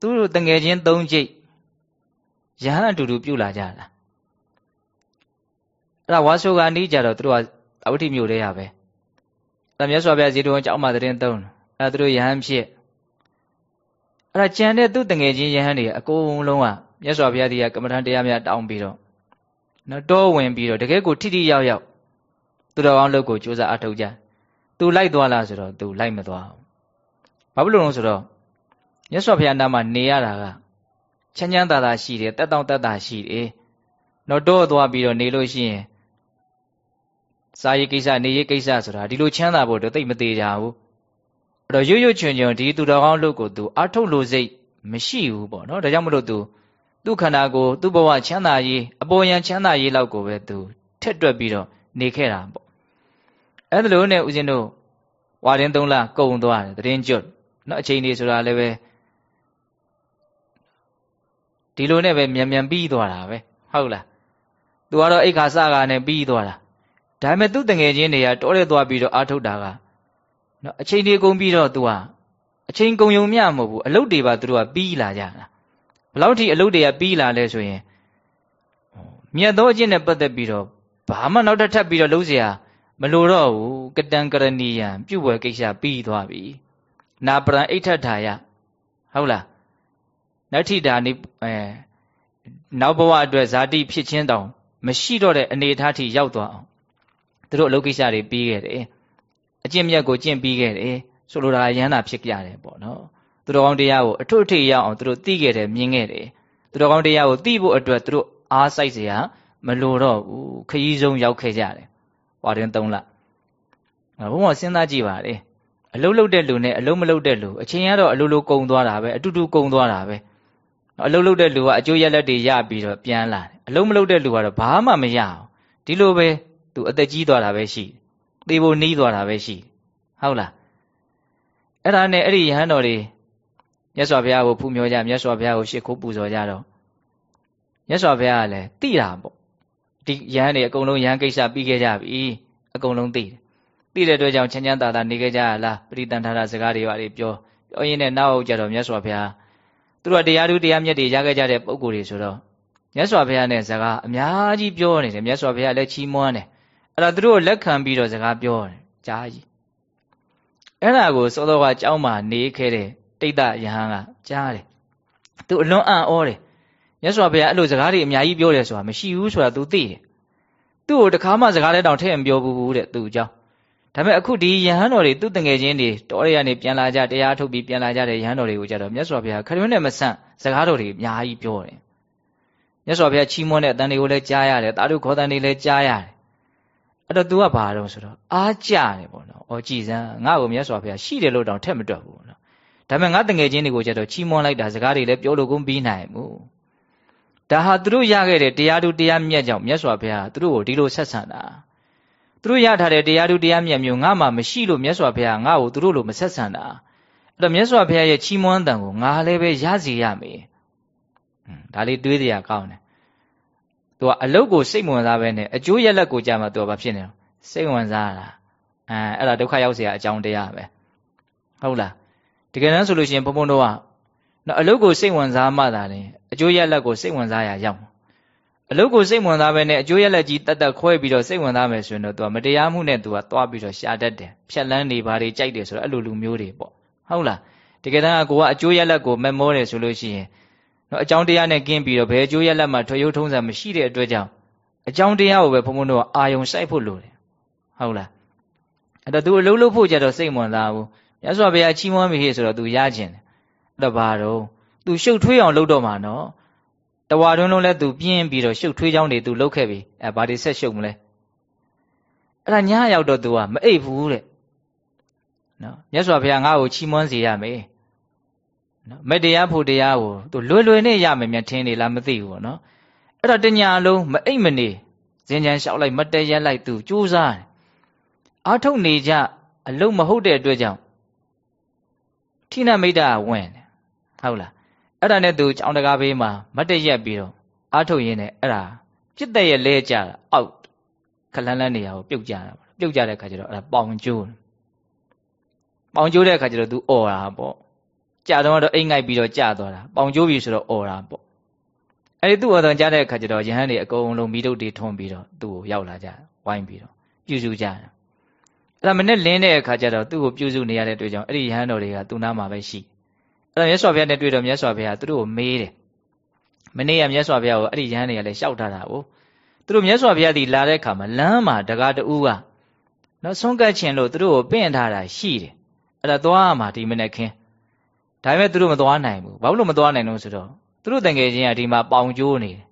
သူတို့တငယ်ချင်းသုံးကြိတ်ရဟန်းအတူတူပြုတ်လာကြတာ အဲ့ဒါဝါဆိုကအနီးကြတော့သူတို့ကအဝိထိမြို့လေးရပဲအဲ့ဒါမြတ်စွာဘုရားဇေတဝန်ကြောက်မှတဲ့င်းသုံးအဲ့ဒါသူတို့ရဟန်းဖြစ်အဲ့ဒါကြံတဲ့သူ့တငယ်ချင်းယဟန်တွေအကုန်လုံးကမြတ်စွာဘုရားဒီကကမ္မထံတရားများတောင်းပြီးတော့နော်တောဝင်ပြီးတော့တကယ်ကိုထိထိရောက်ရောက်သူတော်ကောင်းလုပ်ကိုစူးစမ်းအထောက်ကြသူလိုက်သွားလားဆိုတော့သူလိုက်မသွားဘူးဘာဖြစ်လို့လဲဆိုတော့မြတ်စွာဘုရားနာမှာနေရတာကချမ်းချမ်းသာသာရှိတယ်တက်တောင့်တက်တာရှိတယ်တော့တော့သွားပြီးတော့နေလို့ရှိရင် စာရေးကိစ္စနေရေးကိစ္စဆိုတာဒီလိုချမ်းသာဖို့တော့သိမသေးကြဘူးအဲ့တော့ရွရွချွင်ချွင်ဒီသူတော်ကောင်းလုပ်ကိုသူအထုတ်လို့စိတ်မရှိဘူးပေါ့နော်ဒါကြောင့်မလို့သူသူ့ခန္ဓာကိုယ်သူ့ဘဝချမ်းသာရေးအပေါ်ယံချမ်းသာရေးလောက်ကိုပဲသူထက်တွက်ပြီးတော့နေခဲ့တာပေါ့အဲ့ဒါလို့နဲ့ဦးဇင်းတို့ဝါရင်၃လကုံသွားတယ်တရင်ကျွတ်နော်အချိန်လေးဆိုတာလည်းပဲဒီလိုနဲ့ပဲမြန်မြန်ပြီးသွားတာပဲဟုတ်လားသူကတော့အိတ်ခါစကားနဲ့ပြီးသွားတာ ဒါပေမဲ့သူ့တငယ်ချင်းတွေကတောထဲသွားပြီးတော့အာထုတ်တာကနော်အချိန်တွေကုန်ပြီးတော့သူကအချိန်ကုန်ုံမျှမဟုတ်ဘူးအလုပ်တွေပါသူတို့ကပြီးလာကြတာဘလောက်ထိအလုပ်တွေကပြီးလာလဲဆိုရင်မြတ်သောအကျင့်နဲ့ပတ်သက်ပြီးတော့ဘာမှနောက်ထပ်ပြီးတော့လုံးเสียမလိုတော့ဘူးကတံကရဏီယံပြုတ်ဝဲကိစ္စပြီးသွားပြီနာပရံအိဋ္ဌထာယဟုတ်လားနတ္ထိတာနိအဲနောက်ဘဝအတွက်ဇာတိဖြစ်ချင်းတောင်မရှိတော့တဲ့အနေအထားထိရောက်သွားအောင် သူတို့အလုပ်ကိစ္စတွေပြီးခဲ့တယ်အကျင့်မြတ်ကိုကျင့်ပြီးခဲ့တယ်ဆိုလိုတာရဟန္တာဖြစ်ကြတယ်ပေါ့နော်သူတော်ကောင်းတရားကိုအထွတ်အထိပ်ရအောင်သူတို့သိခဲ့တယ်မြင်ခဲ့တယ်သူတော်ကောင်းတရားကိုသိဖို့အတွက်သူတို့အားစိုက်เสียမလိုတော့ဘူးခရီးဆုံးရောက်ခဲ့ကြတယ်ဟွာတင်၃လဘုံကစဉ်းစားကြည့်ပါလေ အလုံးလုံးတဲ့လူနဲ့အလုံးမလုံးတဲ့လူအချိန်ကတော့အလိုလိုကုံသွားတာပဲအတူတူကုံသွားတာပဲအလုံးလုံးတဲ့လူကအကျိုးရလက်တွေရပြီးတော့ပြန်လာတယ်အလုံးမလုံးတဲ့လူကတော့ဘာမှမရအောင်ဒီလိုပဲ သူအသက်ကြီးသွားတာပဲရှိသေဖို့နီးသွားတာပဲရှိဟုတ်လားအဲ့ဒါနဲ့အဲ့ဒီယဟန်တော်တွေမြတ်စွာဘုရားကိုဖူးမြော်ကြမြတ်စွာဘုရားကိုရှ िख ိုးပူဇော်ကြတော့မြတ်စွာဘုရားကလည်းသိတာပေါ့ဒီယဟန်တွေအကုန်လုံးယဟန်ကိစ္စပြီးခဲ့ကြပြီအကုန်လုံးသိတယ်သိတဲ့အတွက်ကြောင့်ချမ်းချမ်းသာသာနေခဲ့ကြရလားပရိသန္ထာရစကားတွေပါလေပြောပြောရင်းနဲ့နောက်ကြတော့မြတ်စွာဘုရားသူတို့တရားသူတရားမြတ်တွေရခဲ့ကြတဲ့ပုံကိုယ်တွေဆိုတော့မြတ်စွာဘုရားနဲ့စကားအများကြီးပြောနေတယ်မြတ်စွာဘုရားလည်းချီးမွမ်းတယ် အဲ့ဒါသူတို့လက်ခံပြီးတော့စကားပြောတယ်ကြားကြီးအဲ့ဒါကိုစောစောကကြောင်းမှာနေခဲ့တဲ့တိတ်တယဟန်ကကြားတယ်သူအလွန်အံ့ဩတယ်မြတ်စွာဘုရားအဲ့လိုစကားတွေအများကြီးပြောတယ်ဆိုတာမရှိဘူးဆိုတာ तू သိတယ်သူ့ကိုတခါမှစကားလည်းတောင်ထည့်မပြောဘူးတဲ့သူ့အကြောင်းဒါပေမဲ့အခုဒီယဟန်တော်တွေသူ့တငယ်ချင်းတွေတော်ရရနေပြန်လာကြတရားထုတ်ပြီးပြန်လာကြတဲ့ယဟန်တော်တွေကိုကြတော့မြတ်စွာဘုရားခရွန်းနဲ့မဆန့်စကားတော်တွေအများကြီးပြောတယ်မြတ်စွာဘုရားချီးမွမ်းတဲ့အတန်တွေကိုလည်းကြားရတယ်တာဓုခေါ်တန်တွေလည်းကြားရတယ် အဲ့တော့ तू ကဘာတော့ဆိုတော့အားကြတယ်ပေါ့နော်။အော်ကြည်စမ်းငါ့ကိုမြတ်စွာဘုရားရှိတယ်လို့တောင်ထက်မတွက်ဘူးနော်။ဒါပေမဲ့ငါတငယ်ချင်းတွေကိုကြတော့ချီးမွမ်းလိုက်တာစကားတွေလည်းပြောလို့ကုန်ပြီးနိုင်ဘူး။ဒါဟာသူတို့ရခဲ့တဲ့တရားသူတရားမြတ်ကြောင့်မြတ်စွာဘုရားသူတို့ကိုဒီလိုဆက်ဆံတာ။သူတို့ရထားတဲ့တရားသူတရားမြတ်မျိုးငါမှမရှိလို့မြတ်စွာဘုရားငါ့ကိုသူတို့လိုမဆက်ဆံတာ။အဲ့တော့မြတ်စွာဘုရားရဲ့ချီးမွမ်းတန်ကိုငါလည်းပဲရစီရမယ်။ဒါလေးတွေးစရာကောင်းတယ်။ သူကအလုတ်ကိုစိတ်ဝင်စားပဲနဲ့အကျိုးရလက်ကိုကြာမှသူကဘာဖြစ်နေလဲစိတ်ဝင်စားတာအဲအဲ့ဒါဒုက္ခရောက်เสียအကြောင်းတရားပဲဟုတ်လားတကယ်တမ်းဆိုလို့ရှိရင်ဘုံဘုံတို့ကနော်အလုတ်ကိုစိတ်ဝင်စားမှသာတယ်အကျိုးရလက်ကိုစိတ်ဝင်စားရရောက်အလုတ်ကိုစိတ်ဝင်စားပဲနဲ့အကျိုးရလက်ကြီးတတ်တတ်ခွဲပြီးတော့စိတ်ဝင်စားမယ်ဆိုရင်တော့သူကမတရားမှုနဲ့သူကသွားပြီးတော့ရှာတတ်တယ်ဖြက်လန်းနေပါတွေကြိုက်တယ်ဆိုတော့အဲ့လိုလူမျိုးတွေပေါ့ဟုတ်လားတကယ်တမ်းကကိုကအကျိုးရလက်ကိုမမောတယ်ဆိုလို့ရှိရင် နော်အကြောင်းတရားနဲ့ကင်းပြီးတော့ဘယ်အကျိုးရလက်မှထွေရုံထုံးစံမရှိတဲ့အတွက်ကြောင့်အကြောင်းတရားကိုပဲဘုံဘုံတို့ကအာယုံစိုက်ဖို့လိုတယ်ဟုတ်လားအဲ့တော့ तू အလုံးလုံးဖို့ကြတော့စိတ်ဝင်စားဘူးမြတ်စွာဘုရားချီးမွမ်းပြီဆိုတော့ तू ရကျင်တယ်အဲ့တော့ဘာတော့ तू ရှုပ်ထွေးအောင်လုပ်တော့မှာနော်တဝါတွင်းလုံးလဲ तू ပြင်းပြီးတော့ရှုပ်ထွေးကြောင်းတွေ तू လုပ်ခဲ့ပြီအဲဘာတွေဆက်ရှုပ်မလဲအဲ့ဒါညရောက်တော့ तू ကမအိပ်ဘူးတဲ့နော်မြတ်စွာဘုရားငါ့ကိုချီးမွမ်းစေရမယ် နော်မတရားဖို့တရားကို तू လွယ်လွယ်နဲ့ရမယ်မြတ်ထင်းနေလားမသိဘူးပေါ့နော်အဲ့တော့တညာလုံးမအိပ်မနေဇင်ကြံလျှောက်လိုက်မတည့်ရက်လိုက် तू ကြိုးစားတယ်အာထုတ်နေကြအလုံးမဟုတ်တဲ့အတွက်ကြောင့်ထိနမိတ်တာဝင်တယ်ဟုတ်လားအဲ့ဒါနဲ့သူကြောင်တကားဘေးမှာမတ်တရက်ပြီးတော့အာထုတ်ရင်းနဲ့အဲ့ဒါပြစ်တဲ့ရဲ့လဲကြတာအောက်ခလန်းလန်းနေရာကိုပြုတ်ကြတာပေါ့ပြုတ်ကြတဲ့ခါကျတော့အဲ့ဒါပေါင်ကျိုးပေါင်ကျိုးတဲ့ခါကျတော့သူអော်တာပေါ့ ကြာတော့တော့အိမ်ငိုက်ပြီးတော့ကြာသွားတာပေါင်ကျိုးပြီဆိုတော့អော်တာပေါ့အဲ့ဒီသူ့အတော်ကြားတဲ့ခါကျတော့ယဟန်တွေအကုန်လုံးမိတုတ်တွေထွန်ပြီးတော့သူ့ကိုရောက်လာကြဝိုင်းပြီးတော့ပြုစုကြတယ်အဲ့ဒါမနဲ့လင်းတဲ့အခါကျတော့သူ့ကိုပြုစုနေရတဲ့တွေ့ကြောင့်အဲ့ဒီယဟန်တော်တွေကသူ့နားမှာပဲရှိအဲ့ဒါမြတ်စွာဘုရားနဲ့တွေ့တော့မြတ်စွာဘုရားသူတို့ကိုမေးတယ်မနေ့ကမြတ်စွာဘုရားကိုအဲ့ဒီယဟန်တွေကလည်းရှောက်ထားတာကိုသူတို့မြတ်စွာဘုရားဒီလာတဲ့အခါမှာလမ်းမှာတကားတူကနော်ဆုံးကတ်ခြင်းလို့သူတို့ကိုပင့်ထားတာရှိတယ်အဲ့ဒါသွားမှာဒီမနေ့ခင်း ဒါပေမဲ့သူတို့မသွားနိုင်ဘူးဘာလို့မသွားနိုင်လို့ဆိုတော့သူတို့တန်ငယ်ချင်းကဒီမှာပေါင်ကျိုးနေတယ်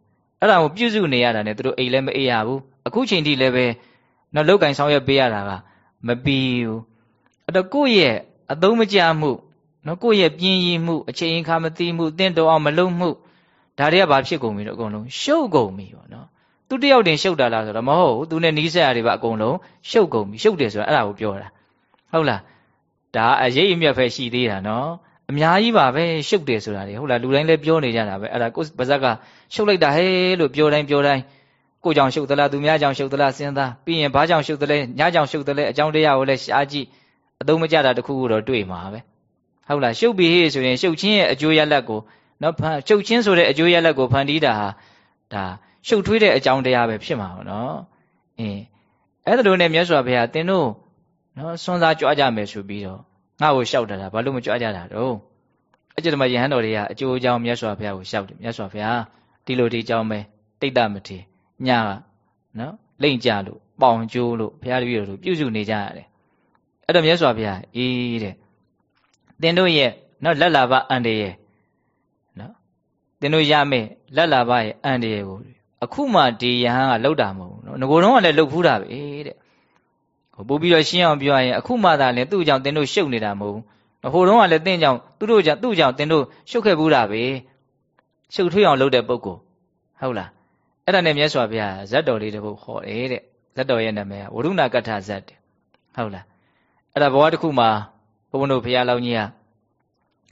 အဲ့ဒါကိုပြုစုနေရတာနဲ့သူတို့အိမ်လည်းမအိပ်ရဘူးအခုချိန်ထိလည်းပဲနော်လောက်ကင်ဆောင်ရွက်ပေးရတာကမပြီးဘူးအဲ့တော့ကိုယ့်ရဲ့အသုံးမကျမှုနော်ကိုယ့်ရဲ့ပြင်းရည်မှုအချိန်အခါမသိမှုတင့်တော်အောင်မလုပ်မှုဒါတွေကဘာဖြစ်ကုန်ပြီတော့အကုန်လုံးရှုပ်ကုန်ပြီပေါ့နော်သူတယောက်တင်ရှုပ်တာလားဆိုတော့မဟုတ်ဘူးသူနဲ့နီးစပ်ရတွေပါအကုန်လုံးရှုပ်ကုန်ပြီရှုပ်တယ်ဆိုတာအဲ့ဒါကိုပြောတာဟုတ်လားဒါအရေးအမြတ်ပဲရှိသေးတာနော် အများကြီးပါပဲရှုပ်တယ်ဆိုတာတွေဟုတ်လားလူတိုင်းလည်းပြောနေကြတာပဲအဲ့ဒါကိုပါဇက်ကရှုပ်လိုက်တာဟဲ့လို့ပြောတိုင်းပြောတိုင်းကိုကြောင့်ရှုပ်သလားသူများကြောင့်ရှုပ်သလားစဉ်းစားပြီးရင်ဘာကြောင့်ရှုပ်သလဲညကြောင့်ရှုပ်သလဲအကြောင်းတရားကိုလည်းရှားကြည့်အသုံးမကျတာတခုခုတော့တွေ့မှာပဲဟုတ်လားရှုပ်ပြီးဟေ့ဆိုရင်ရှုပ်ချင်းရဲ့အကျိုးရလဒ်ကိုနော်ဖန်ရှုပ်ချင်းဆိုတဲ့အကျိုးရလဒ်ကိုဖန်တီးတာဟာဒါရှုပ်ထွေးတဲ့အကြောင်းတရားပဲဖြစ်မှာပေါ့နော်အင်းအဲ့ဒါလိုနဲ့မြတ်စွာဘုရားသင်တို့နော်စွန့်စားကြွားကြမယ်ဆိုပြီးတော့ ငါ့ကိုလျှောက်တာဘာလို့မကြွားကြတာတော့အကျဉ်းတမယဟန်တော်တွေကအကျိုးအကြောင်းမြတ်စွာဘုရားကိုလျှောက်တယ်မြတ်စွာဘုရားဒီလိုဒီအကြောင်းပဲတိတ်တမထေညကနော်လိမ့်ကြလို့ပေါင်ကျိုးလို့ဘုရားတပည့်တော်တို့ပြုစုနေကြရတယ်အဲ့တော့မြတ်စွာဘုရားအေးတဲ့သင်တို့ရဲ့နော်လက်လာပအန်တရေနော်သင်တို့ရမယ်လက်လာပရဲ့အန်တရေကိုအခုမှဒီယဟန်ကလှုပ်တာမဟုတ်ဘူးနော်ငကိုတော့ကလည်းလှုပ်ဖူးတာပဲတဲ့ဟ ပို့ပြီးတော့ရှင်းအောင်ပြောရရင်အခုမှသာလဲသူ့ကြောင့်သင်တို့ရှုပ်နေတာမဟုတ်ဘူးဟိုတုန်းကလည်းသင်ကြောင့်သူတို့ကြောင့်သူ့ကြောင့်သင်တို့ရှုပ်ခဲ့ဘူးတာပဲရှုပ်ထွေးအောင်လုပ်တဲ့ပုဂ္ဂိုလ်ဟုတ်လားအဲ့ဒါနဲ့မြတ်စွာဘုရားဇတ်တော်လေးတစ်ပုဒ်ဟောတယ်တဲ့ဇတ်တော်ရဲ့နာမည်ဝရုဏကထဇတ်တဲ့ဟုတ်လားအဲ့ဒါဘဝတစ်ခုမှာဘုန်းဘုန်းတို့ဘုရားလောင်းကြီးက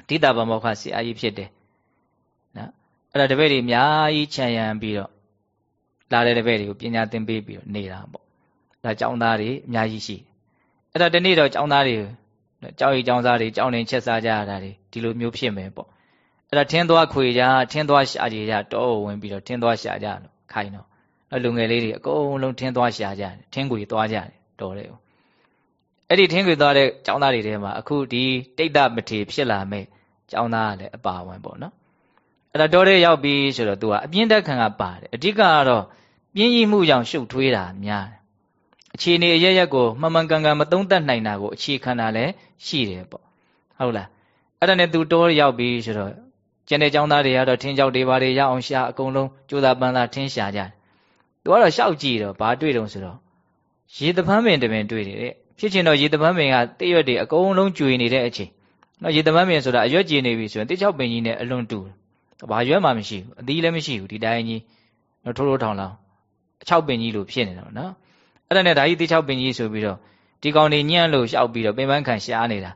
ဒိတာဗမောခဆရာကြီးဖြစ်တယ်နော်အဲ့ဒါတပည့်တွေအများကြီးခြံရံပြီးတော့လာတဲ့တပည့်တွေကိုပညာသင်ပေးပြီးတော့နေတာပေါ့ ဒါကျောင်းသားတွေအများကြီးရှိအဲ့ဒါဒီနေ့တော့ကျောင်းသားတွေကျောင်းရီကျောင်းသားတွေကျောင်းနေချက်စားကြရတာတွေဒီလိုမျိုးဖြစ်မယ်ပေါ့အဲ့ဒါထင်းသွားခွေကြထင်းသွားရှာကြရတောဝင်ပြီးတော့ထင်းသွားရှာကြလို့ခိုင်းတော့အဲ့လူငယ်လေးတွေအကုန်လုံးထင်းသွားရှာကြတယ်ထင်းခွေသွားကြတယ်တော်တယ်အဲ့ဒီထင်းခွေသွားတဲ့ကျောင်းသားတွေထဲမှာအခုဒီတိတ်တမထေဖြစ်လာမဲ့ကျောင်းသားကလည်းအပါဝင်ပေါ့နော်အဲ့ဒါတော်တဲ့ရောက်ပြီဆိုတော့သူကအပြင်းတက်ခံကပါတယ်အဓိကကတော့ပြင်းကြီးမှုကြောင့်ရှုပ်ထွေးတာများတယ် အခြေအနေအရရက်ကိုမှန်မှန်ကန်ကန်မသုံးသပ်နိုင်တာကိုအခြေခံတာလည်းရှိတယ်ပေါ့ဟုတ်လားအဲ့ဒါနဲ့သူတော်ရောက်ပြီဆိုတော့ကျန်တဲ့ចောင်းသားတွေကတော့ထင်းကြောက်တွေပါတွေရအောင်ရှာအကုန်လုံးကြိုးစားပန်းစားထင်းရှာကြတယ်သူကတော့ရှောက်ကြည့်တော့ဘာတွေ့တုံဆိုတော့ရေတပန်းပင်တပင်တွေ့တယ်တဲ့ဖြစ်ချင်တော့ရေတပန်းပင်ကတိရွက်တွေအကုန်လုံးကျွေနေတဲ့အချိန်နော်ရေတပန်းပင်ဆိုတာအရွက်ကျနေပြီဆိုရင်တိချောက်ပင်ကြီးနဲ့အလွန်တူဘာရွက်မှမရှိဘူးအသီးလည်းမရှိဘူးဒီတိုင်းကြီးနော်ထိုးထိုးထောင်လောင်အချောက်ပင်ကြီးလိုဖြစ်နေတော့နော် အဲ့ဒါနဲ့ဒါကြီးတိချောက်ပင်ကြီးဆိုပြီးတော့ဒီကောင်တွေညံ့လို့ရှောက်ပြီးတော့ပင်ပန်းခံရှားနေတာ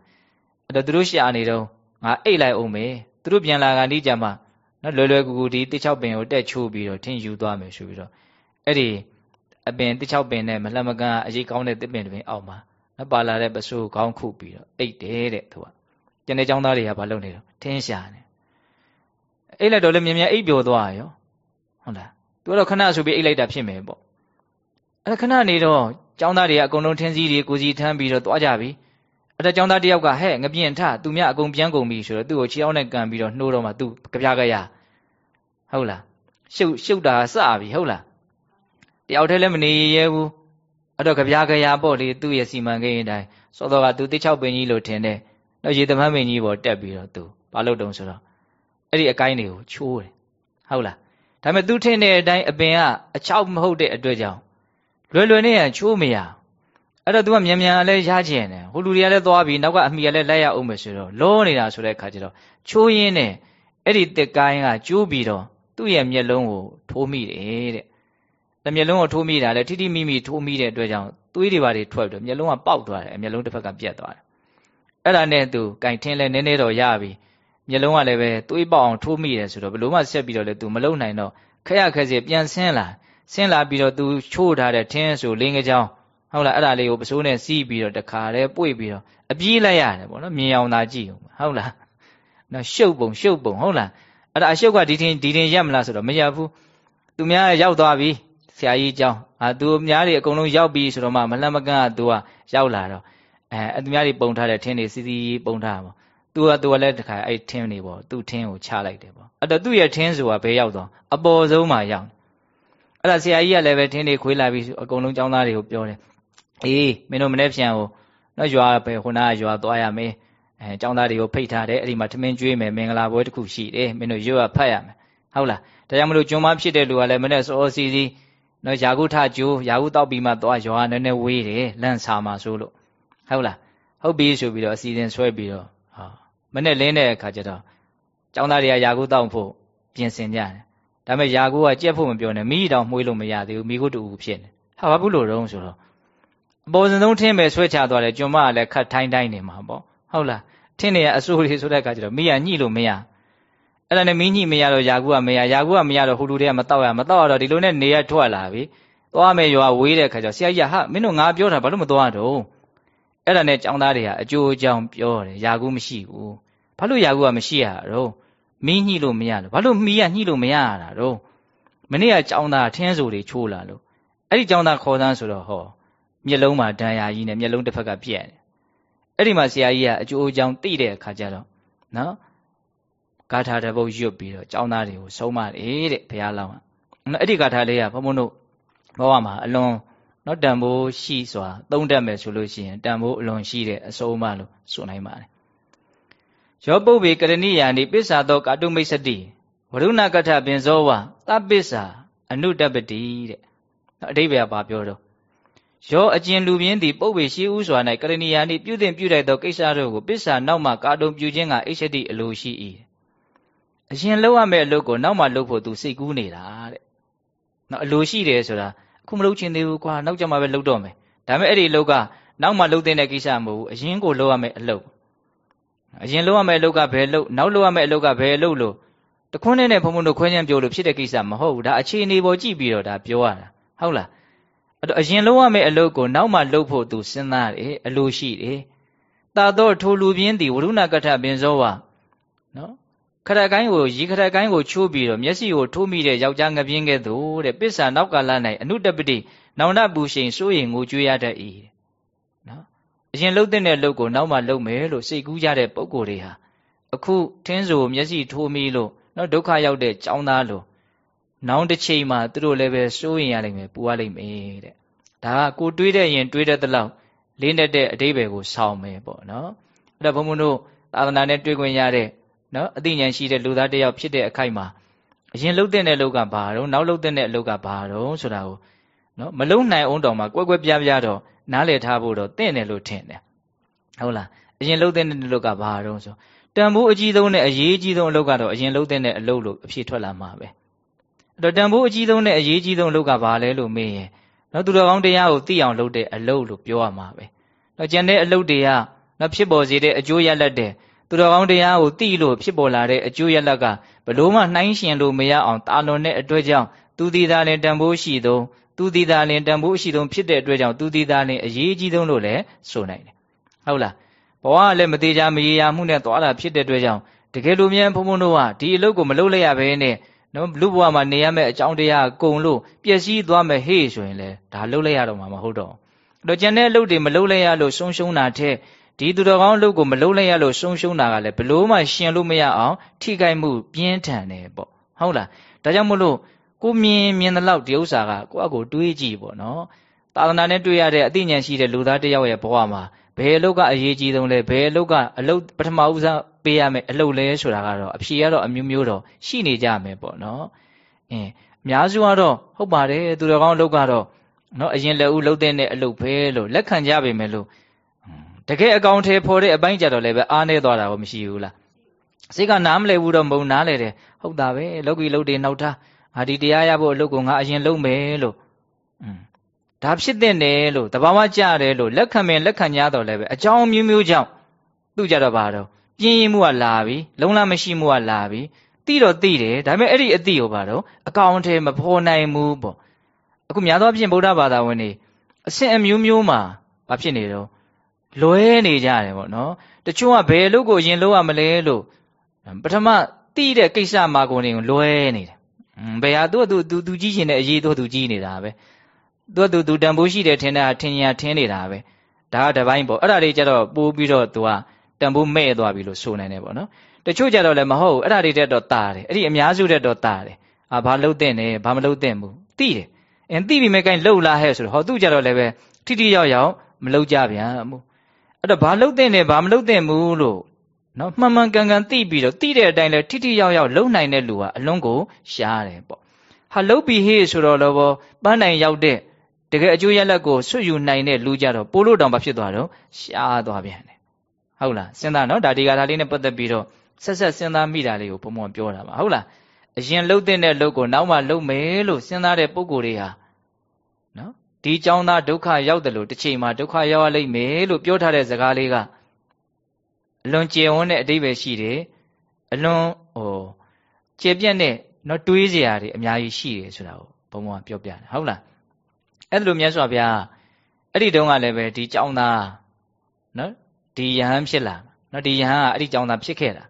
အဲ့တော့သူတို့ရှာနေတော့ငါအိတ်လိုက်အောင်မယ်သူတို့ပြန်လာကဒီကြမှာနော်လွယ်လွယ်ကူကူဒီတိချောက်ပင်ကိုတက်ချိုးပြီးတော့ထင်းယူသွားမယ်ဆိုပြီးတော့အဲ့ဒီအပင်တိချောက်ပင်နဲ့မလှမကန်အရေးကောင်းတဲ့တစ်ပင်တစ်ပင်အောက်မှာနော်ပါလာတဲ့ပစိုးခေါင်းခုပြီးတော့အိတ်တယ်တဲ့သူကကျန်တဲ့ចောင်းသားတွေကဘာလုပ်နေတော့ထင်းရှာနေအိတ်လိုက်တော့လည်းမြင်မြန်အိတ်ပျော်သွားရောဟုတ်လားသူကတော့ခဏဆိုပြီးအိတ်လိုက်တာဖြစ်မယ်ပေါ့ အဲ့ခဏနေတော့ចောင်းသားတွေကအကုန်လုံးထင်းစည်းတွေကိုစီထမ်းပြီးတော့သွားကြပြီအဲ့ဒါចောင်းသားတယောက်ကဟဲ့ငပြင်းထသူမြအကုန်ပြန်ကုန်ပြီဆိုတော့သူ့ကိုခြေအောင်နဲ့ကန်ပြီးတော့နှိုးတော့မှသူကြပြကြရဟုတ်လားရှုပ်ရှုပ်တာစပြီဟုတ်လားတယောက်တည်းလည်းမနေရဲဘူးအဲ့တော့ကြပြကြရပေါ့လေသူ့ရဲ့စီမံကိန်းအတိုင်းစောတော့ကသူတိချောက်ပင်ကြီးလို့ထင်တယ်တော့ရေသမန်းပင်ကြီးပေါ်တက်ပြီးတော့သူဘာလုပ်တုံးဆိုတော့အဲ့ဒီအကိုင်းတွေကိုချိုးတယ်ဟုတ်လားဒါပေမဲ့သူထင်တဲ့အတိုင်းအပင်ကအချောက်မဟုတ်တဲ့အတွက်ကြောင့် လွယ်လွယ်နဲ့ချိုးမရအဲ့တော့ तू ကမြန်မြန်လည်းရချင်တယ်ဟိုလူတွေကလည်းသွားပြီးနောက်ကအမိကလည်းလိုက်ရအောင်မယ်ဆိုတော့လောနေတာဆိုတဲ့အခါကျတော့ချိုးရင်းနဲ့အဲ့ဒီတက်ကိုင်းကကျိုးပြီးတော့သူ့ရဲ့မျက်လုံးကိုထိုးမိတယ်တဲ့။မျက်လုံးကိုထိုးမိတာလေထိထိမိမိထိုးမိတဲ့အတွက်ကြောင့်သွေးတွေပါတွေထွက်ပြီးတော့မျက်လုံးကပေါက်သွားတယ်မျက်လုံးတစ်ဖက်ကပြတ်သွားတယ်။အဲ့ဒါနဲ့သူကင်ထင်းလဲနည်းနည်းတော့ရပြီ။မျက်လုံးကလည်းပဲသွေးပေါက်အောင်ထိုးမိတယ်ဆိုတော့ဘလို့မှဆက်ပြီးတော့လေသူမလုံနိုင်တော့ခရခက်စီပြန်ဆင်းလာ ဆင်းလာပြီးတော့သူချို့ထားတဲ့ထင်းဆိုလင်းကကြောင်းဟုတ်လားအဲ့ဒါလေးကိုပစိုးနဲ့စီးပြီးတော့တခါလဲပွေပြီးတော့အပြေးလိုက်ရတယ်ပေါ့နော်မြင်အောင်သာကြည့်အောင်ဟုတ်လားနော်ရှုပ်ပုံရှုပ်ပုံဟုတ်လားအဲ့ဒါအရှုပ်ကဒီထင်ဒီထင်ရက်မလားဆိုတော့မရဘူးသူများရောက်သွားပြီဆရာကြီးအကြောင်းအာသူများတွေအကုန်လုံးရောက်ပြီဆိုတော့မှမလှမ်းမကန့်ကသူကရောက်လာတော့အဲသူများတွေပုံထားတဲ့ထင်းတွေစီစီပုံထားပါသူကသူကလည်းတခါအဲ့ထင်းတွေပေါ့သူ့ထင်းကိုချလိုက်တယ်ပေါ့အဲ့တော့သူ့ရဲ့ထင်းဆိုတာဘယ်ရောက်တော့အပေါ်ဆုံးမှာရောက် အဲ့ဒါဆရာကြီးကလည်းပဲထင်းတွေခွေးလာပြီးအကုန်လုံးចောင်းသားတွေကိုပြောတယ်အေးမင်းတို့မနေ့ပြန်ကိုနော်ရွာပဲခုနကရွာသွားရမယ်အဲចောင်းသားတွေကိုဖိတ်ထားတယ်အဲ့ဒီမှာထမင်းကျွေးမယ်မင်္ဂလာပွဲတစ်ခုရှိတယ်မင်းတို့ရွတ်ရဖတ်ရမယ်ဟုတ်လားဒါကြောင့်မလို့ကျွန်းမဖြစ်တဲ့လူကလည်းမနေ့စောစီစီနော်ယာကုထကျိုးယာကုတောက်ပြီးမှသွားရွာနည်းနည်းဝေးတယ်လန့်စာမှာဆိုလို့ဟုတ်လားဟုတ်ပြီဆိုပြီးတော့အစီအစဉ်ဆွဲပြီးတော့ဟာမနေ့လင်းတဲ့အခါကျတော့ကျောင်းသားတွေကယာကုတောက်ဖို့ပြင်ဆင်ကြတယ် ဒါပေမဲ့ယာကုကကြက်ဖို့မပြောနဲ့မိတောင်မှွေးလို့မရသေးဘူးမိကိုတူဖြစ်နေဟာဘာဘူးလို့တော့ဆိုတော့အပေါ်စံဆုံးထင်းပဲဆွဲချသွားတယ်ကျွန်မကလည်းခတ်ထိုင်းတိုင်းနေမှာပေါ့ဟုတ်လားထင်းနေရအစိုးတွေဆိုတဲ့အခါကျတော့မိရညှိလို့မရအဲ့ဒါနဲ့မင်းညှိမရတော့ယာကုကမရယာကုကမရတော့ဟူလူတွေကမတော့ရမတော့တော့ဒီလိုနဲ့နေရထွက်လာပြီသွားမယ်ရွာဝေးတဲ့အခါကျတော့ဆရာကြီးဟာမင်းတို့ငါပြောတာဘာလို့မသွားတော့အဲ့ဒါနဲ့ចောင်းသားတွေကအကျိုးအကြောင်းပြောတယ်ယာကုမရှိဘူးဘာလို့ယာကုကမရှိရတော့ မင်းညှိလို့မရလို့ဘာလို့မီးကညှိလို့မရတာတော့မနေ့ကចောင်းသားထင်းဆိုတွေချိုးလာလို့အဲ့ဒီចောင်းသားခေါ်သားဆိုတော့ဟောမျက်လုံးမှာဒဏ်ရာကြီးနဲ့မျက်လုံးတစ်ဖက်ကပြက်တယ်အဲ့ဒီမှာဆရာကြီးကအကျိုးအကြောင်းသိတဲ့အခါကျတော့နော်ဂါထာတစ်ပုဒ်ရွတ်ပြီးတော့ကျောင်းသားတွေကိုဆုံးမတယ်တဲ့ဘုရားလောင်းကအဲ့ဒီဂါထာလေးကဘုံဘုံတို့ဘဝမှာအလွန်နော်တန်ဖိုးရှိစွာသုံးတတ်မယ်ဆိုလို့ရှိရင်တန်ဖိုးအလွန်ရှိတဲ့အဆုံးအမလို့ဆိုနိုင်ပါတယ် ယောပုပ္ပေကရဏိယာနိပစ္ဆာသောကာတုမိတ်စတိဝရုဏကထပင်ဇောဝသပ္ပစ္ဆာအနုတပတိတဲ့အဓိပ္ပာယ်ကဘာပြောတော့ရောအကျဉ်လူပြင်းသည်ပုပ်ပေရှိဥစွာ၌ကရဏီယာနှင့်ပြုသင်ပြုတိုက်သောကိစ္စတို့ကိုပစ္စာနောက်မှကာတုံပြုခြင်းကအိဋ္ဌတိအလိုရှိ၏အရင်လောက်ရမယ့်အလုပ်ကိုနောက်မှလုပ်ဖို့သူစိတ်ကူးနေတာတဲ့နော်အလိုရှိတယ်ဆိုတာအခုမလုပ်ချင်သေးဘူးကွာနောက်ကြမှာပဲလုပ်တော့မယ်ဒါပေမဲ့အဲ့ဒီအလုပ်ကနောက်မှလုပ်တဲ့ကိစ္စမဟုတ်ဘူးအရင်ကိုလုပ်ရမယ့်အလုပ် အရင်လုပ်ရမယ့်အလုပ်ကဘယ်လုပ်နောက်လုပ်ရမယ့်အလုပ်ကဘယ်လုပ်လို့တခွန်းနဲ့နဲ့ဘုံဘုံတို့ခွဲခြမ်းပြောလို့ဖြစ်တဲ့ကိစ္စမဟုတ်ဘူးဒါအခြေအနေပေါ်ကြည့်ပြီးတော့ဒါပြောရတာဟုတ်လားအဲ့တော့အရင်လုပ်ရမယ့်အလုပ်ကိုနောက်မှလုပ်ဖို့သူစဉ်းစားတယ်အလိုရှိတယ်တာတော့ထိုလူပြင်းသည်ဝရုဏကထပင်စောဝနော်ခရကိုင်းကိုရီခရကိုင်းကိုချိုးပြီးတော့မျက်စိကိုထိုးမိတဲ့ယောက်ျားငပြင်းကဲ့သို့တဲ့ပစ္စာနောက်ကာလ၌အနုတပတိနောင်တပူရှိန်စိုးရင်ငိုကြွေးရတတ်၏နော် အရင်လှုပ်တဲ့လှုပ်ကိုနောက်မှလှုပ်မယ်လို့စိတ်ကူးကြတဲ့ပုံကိုယ်တွေဟာအခုထင်းဆိုမျက်စိထိုးမိလို့နော်ဒုက္ခရောက်တဲ့ကြောင်းသားလို့နောင်တစ်ချိန်မှာသူတို့လည်းပဲစိုးရင်ရလိမ့်မယ်ပူရလိမ့်မယ်တဲ့ဒါကကိုတွေးတဲ့ရင်တွေးတဲ့တလောက်လေးနဲ့တဲ့အတိဘယ်ကိုဆောင်းမယ်ပေါ့နော်အဲ့ဒါဘုံဘုံတို့သာသနာနဲ့တွေ့ခွင့်ရတဲ့နော်အသိဉာဏ်ရှိတဲ့လူသားတစ်ယောက်ဖြစ်တဲ့အခိုက်မှာအရင်လှုပ်တဲ့အလုပ်ကဘာတော့နောက်လှုပ်တဲ့အလုပ်ကဘာတော့ဆိုတာကို နော်မလုံနိုင်အောင်တောင်မှကွက်ကွက်ပြားပြားတော့နားလည်ထားဖို့တော့တင့်တယ်လို့ထင်တယ်ဟုတ်လားအရင်လှုပ်တဲ့အလုပ်ကဘာတော့ဆိုတန်ဖိုးအကြီးဆုံးနဲ့အရေးကြီးဆုံးအလုပ်ကတော့အရင်လှုပ်တဲ့အလုပ်လို့အဖြစ်ထွက်လာမှာပဲအဲ့တော့တန်ဖိုးအကြီးဆုံးနဲ့အရေးကြီးဆုံးအလုပ်ကဘာလဲလို့မေးရင်နော်သူတော်ကောင်းတရားကိုသိအောင်လုပ်တဲ့အလုပ်လို့ပြောရမှာပဲနော်ကျန်တဲ့အလုပ်တွေကနော်ဖြစ်ပေါ်စေတဲ့အကျိုးရလဒ်တဲ့သူတော်ကောင်းတရားကိုသိလို့ဖြစ်ပေါ်လာတဲ့အကျိုးရလဒ်ကဘလို့မှနှိုင်းရှင်လို့မရအောင်တာလွန်တဲ့အတွက်ကြောင့်သူဒီသာလင်တန်ဖိုးရှိသော သူဒီသာလင်တန်ဖိုးရှိဆုံးဖြစ်တဲ့အတွက်ကြောင့်သူဒီသာလင်အရေးကြီးဆုံးလို့လည်းဆိုနိုင်တယ်ဟုတ်လားဘဝကလည်းမသေးချာမရေရာမှုနဲ့သွားတာဖြစ်တဲ့အတွက်ကြောင့်တကယ်လို့မြန်ဘုံဘုံတို့ကဒီအလုပ်ကိုမလုပ်လိုက်ရဘဲနဲ့နော်လူဘဝမှာနေရမယ့်အကြောင်းတရားကုံလို့ပျက်စီးသွားမယ်ဟေ့ဆိုရင်လည်းဒါလုပ်လိုက်ရတော့မှာမဟုတ်တော့အဲ့တော့ကျန်တဲ့အလုပ်တွေမလုပ်လိုက်ရလို့ဆုံးရှုံးတာတဲ့ဒီသူတော်ကောင်းအလုပ်ကိုမလုပ်လိုက်ရလို့ဆုံးရှုံးတာကလည်းဘလို့မှရှင်လို့မရအောင် ထိခိုက်မှုပြင်းထန်တယ်ပေါ့ဟုတ်လားဒါကြောင့်မို့လို့ ကိုမြင်မြင်တဲ့လောက်ဒီဥစ္စာကကိုယ့်အကိုတွေးကြည့်ပေါ့နော်သာသနာနဲ့တွေ့ရတဲ့အသိဉာဏ်ရှိတဲ့လူသားတစ်ယောက်ရဲ့ဘဝမှာဘယ်အလုပ်ကအရေးကြီးဆုံးလဲဘယ်အလုပ်ကအလုပ်ပထမဦးစားပေးရမယ်အလုပ်လဲဆိုတာကတော့အဖြေကတော့အမျိုးမျိုးတော့ရှိနေကြမယ်ပေါ့နော်အင်းအများစုကတော့ဟုတ်ပါတယ်သူတော်ကောင်းအလုပ်ကတော့နော်အရင်လက်ဦးလှုပ်တဲ့အလုပ်ပဲလို့လက်ခံကြပေမဲ့လို့တကယ်အကောင်ထဲဖော်တဲ့အပိုင်းကြတော့လည်းပဲအားနေသွားတာတော့မရှိဘူးလားစိတ်ကနားမလဲဘူးတော့မုံနားလေတယ်ဟုတ်တာပဲလောကီလုတ်တွေနောက်ထား ဟာဒီတရားရဖို့အလုပ်ကိုငါအရင်လုပ်မယ်လို့อืมဒါဖြစ်တဲ့တယ်လို့တဘာဝကြတယ်လို့လက်ခံမင်လက်ခံကြတော့လည်းပဲအကြောင်းမျိုးမျိုးကြောင့်သူ့ကြတော့ပါတော့ပြင်းရင်မှုကလာပြီလုံလမရှိမှုကလာပြီတိတော့တိတယ်ဒါပေမဲ့အဲ့ဒီအတိကိုပါတော့အကောင်ထဲမဖော်နိုင်ဘူးပေါ့အခုများသောအားဖြင့်ဗုဒ္ဓဘာသာဝင်တွေအဆင့်အမျိုးမျိုးမှာဘာဖြစ်နေတော့လွဲနေကြတယ်ပေါ့နော်တချို့ကဘယ်လို့ကိုရင်လို့ရမလဲလို့ပထမတိတဲ့ကိစ္စမှာကိုနေလွဲနေတယ် ဘယ်ဟာသူ့သူသူသူကြီးရှင်တဲ့အရေးသူ့သူကြီးနေတာပဲသူ့သူသူတန်ဖိုးရှိတယ်ထင်တာထင်ညာထင်နေတာပဲဒါကတပိုင်းပေါ့အဲ့ဒါတွေကြတော့ပိုးပြီးတော့သူကတန်ဖိုးမဲ့သွားပြီလို့ဆိုနိုင်တယ်ပေါ့နော်တချို့ကြတော့လည်းမဟုတ်ဘူးအဲ့ဒါတွေတက်တော့တာတယ်အဲ့ဒီအများစုတက်တော့တာတယ်အာဘာလှုပ်တဲ့နေဘာမလှုပ်တဲ့ဘူးတိတယ်အင်းတိပြီမဲ့ကိုင်းလှုပ်လာဟဲ့ဆိုတော့ဟောသူကြတော့လည်းပဲထိထိရောက်ရောက်မလှုပ်ကြဗျာမို့အဲ့တော့ဘာလှုပ်တဲ့နေဘာမလှုပ်တဲ့ဘူးလို့ နော်မှန်မှန်ကန်ကန်သိပြီးတော့သိတဲ့အတိုင်းလဲထိထိရောက်ရောက်လှုပ်နိုင်တဲ့လူကအလွန်ကိုရှားတယ်ပေါ့ဟာလှုပ်ပြီးဟေးဆိုတော့လောဘောပန်းနိုင်ရောက်တဲ့တကယ်အကျိုးရလက်ကိုဆွတ်ယူနိုင်တဲ့လူကြတော့ပိုလို့တောင်ဘာဖြစ်သွားတော့ရှားသွားပြန်တယ်ဟုတ်လားစဉ်းစားနော်ဒါဒီကထာလေးနဲ့ပတ်သက်ပြီးတော့ဆက်ဆက်စဉ်းစားမိတာလေးကိုဘုံဘုံပြောတာပါဟုတ်လားအရင်လှုပ်တဲ့လှုပ်ကိုနောက်မှလှုပ်မယ်လို့စဉ်းစားတဲ့ပုံကိုယ်တွေဟာနော်ဒီเจ้าသားဒုက္ခရောက်တယ်လို့တစ်ချိန်မှာဒုက္ခရောက်ရလိမ့်မယ်လို့ပြောထားတဲ့စကားလေးက အလွန်ကျေဝန်းတဲ့အတိပ္ပယ်ရှိတယ်အလွန်ဟိုကျေပြတ်တဲ့နော်တွေးစရာတွေအများကြီးရှိတယ်ဆိုတာကိုဘုံဘုံကပြောပြတယ်ဟုတ်လားအဲ့လိုမြတ်စွာဘုရားအဲ့ဒီတုန်းကလည်းပဲဒီចောင်းသားနော်ဒီယဟန်ဖြစ်လာနော်ဒီယဟန်ကအဲ့ဒီចောင်းသားဖြစ်ခဲ့တာ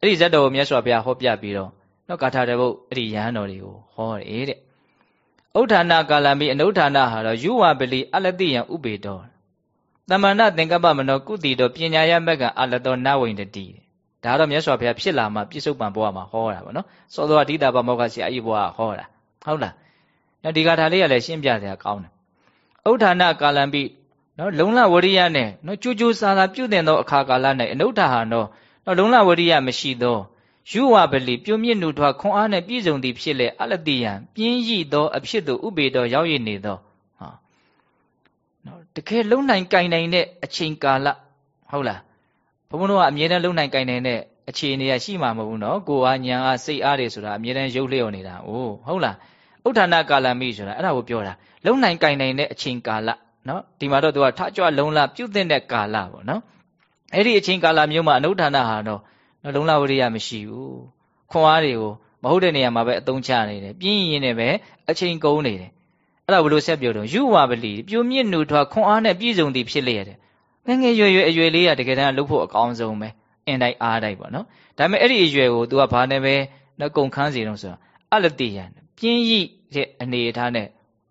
အဲ့ဒီဇတ်တော်ကိုမြတ်စွာဘုရားဟောပြပြီးတော့နော်ဂါထာတပုတ်အဲ့ဒီယဟန်တော်တွေကိုဟောတယ်တဲ့ဥဋ္ဌာဏကာလမိအနုဋ္ဌာဏဟာတော့ယူဝပလီအလတိယံဥပေတော် တမန္တသင်္ကပ္ပမနောကုတိတောပညာယမက္ကအလတောနဝိန္ဒတိဒါတော့မြတ်စွာဘုရားဖြစ်လာမှပြစ္ဆုတ်ပံဘဝမှာဟောတာဗောနော်စောသောအဓိတာပမောက္ခဆရာအကြီးဘဝဟောတာဟုတ်လားနော်ဒီကထာလေးကလည်းရှင်းပြစရာကောင်းတယ်ဥဋ္ဌာဏကာလံပိနော်လုံလဝရိယနဲ့နော်ကြိုးကြိုးစားစားပြုတင်သောအခါကာလ၌အနုဋ္ဌာဟနော်နော်လုံလဝရိယမရှိသောယူဝပလီပြုံမြင့်နုထွားခွန်အားနှင့်ပြည့်စုံသည်ဖြစ်လေအလတိယံပြင်းရည်သောအဖြစ်သို့ဥပေတော်ရောက်ရည်နေသောဟာ တကယ်လုံနိုင်ကင်နိုင်တဲ့အချိန်ကာလဟုတ်လားဘုံဘုံတို့ကအမြဲတမ်းလုံနိုင်ကင်နိုင်တဲ့အခြေအနေရရှိမှာမဟုတ်ဘူးနော်ကိုအားညာအားစိတ်အားတွေဆိုတာအမြဲတမ်းရုပ်လျော့နေတာ哦ဟုတ်လားဥဋ္ဌာဏကာလမိဆိုတာအဲ့ဒါကိုပြောတာလုံနိုင်ကင်နိုင်တဲ့အချိန်ကာလနော်ဒီမှာတော့သူကထကြွလုံလပြုတ်တဲ့ကာလပေါ့နော်အဲ့ဒီအချိန်ကာလမျိုးမှာအနုဋ္ဌာဏဟာတော့လုံလဝရိယမရှိဘူးခွန်အားတွေကိုမဟုတ်တဲ့နေရာမှာပဲအသုံးချနေတယ်ပြင်းရင်နဲ့ပဲအချိန်ကုန်နေတယ် အဲ့ဒါဘလို့ဆက်ပြောတော့ယူဝပလီပြိုမြင့်နူထွားခွန်အားနဲ့ပြည့်စုံသည်ဖြစ်လျက်တယ်ငငယ်ရွယ်ရွယ်အရွယ်လေးကတကယ်တမ်းလှုပ်ဖို့အကောင်းဆုံးပဲအင်တိုက်အားတိုက်ပေါ့နော်ဒါပေမဲ့အဲ့ဒီအရွယ်ကို तू ကဘာနဲ့ပဲနော်ကုံခန်းစီတော့ဆိုတော့အလတိယံပြင်းရိတဲ့အနေအထားနဲ့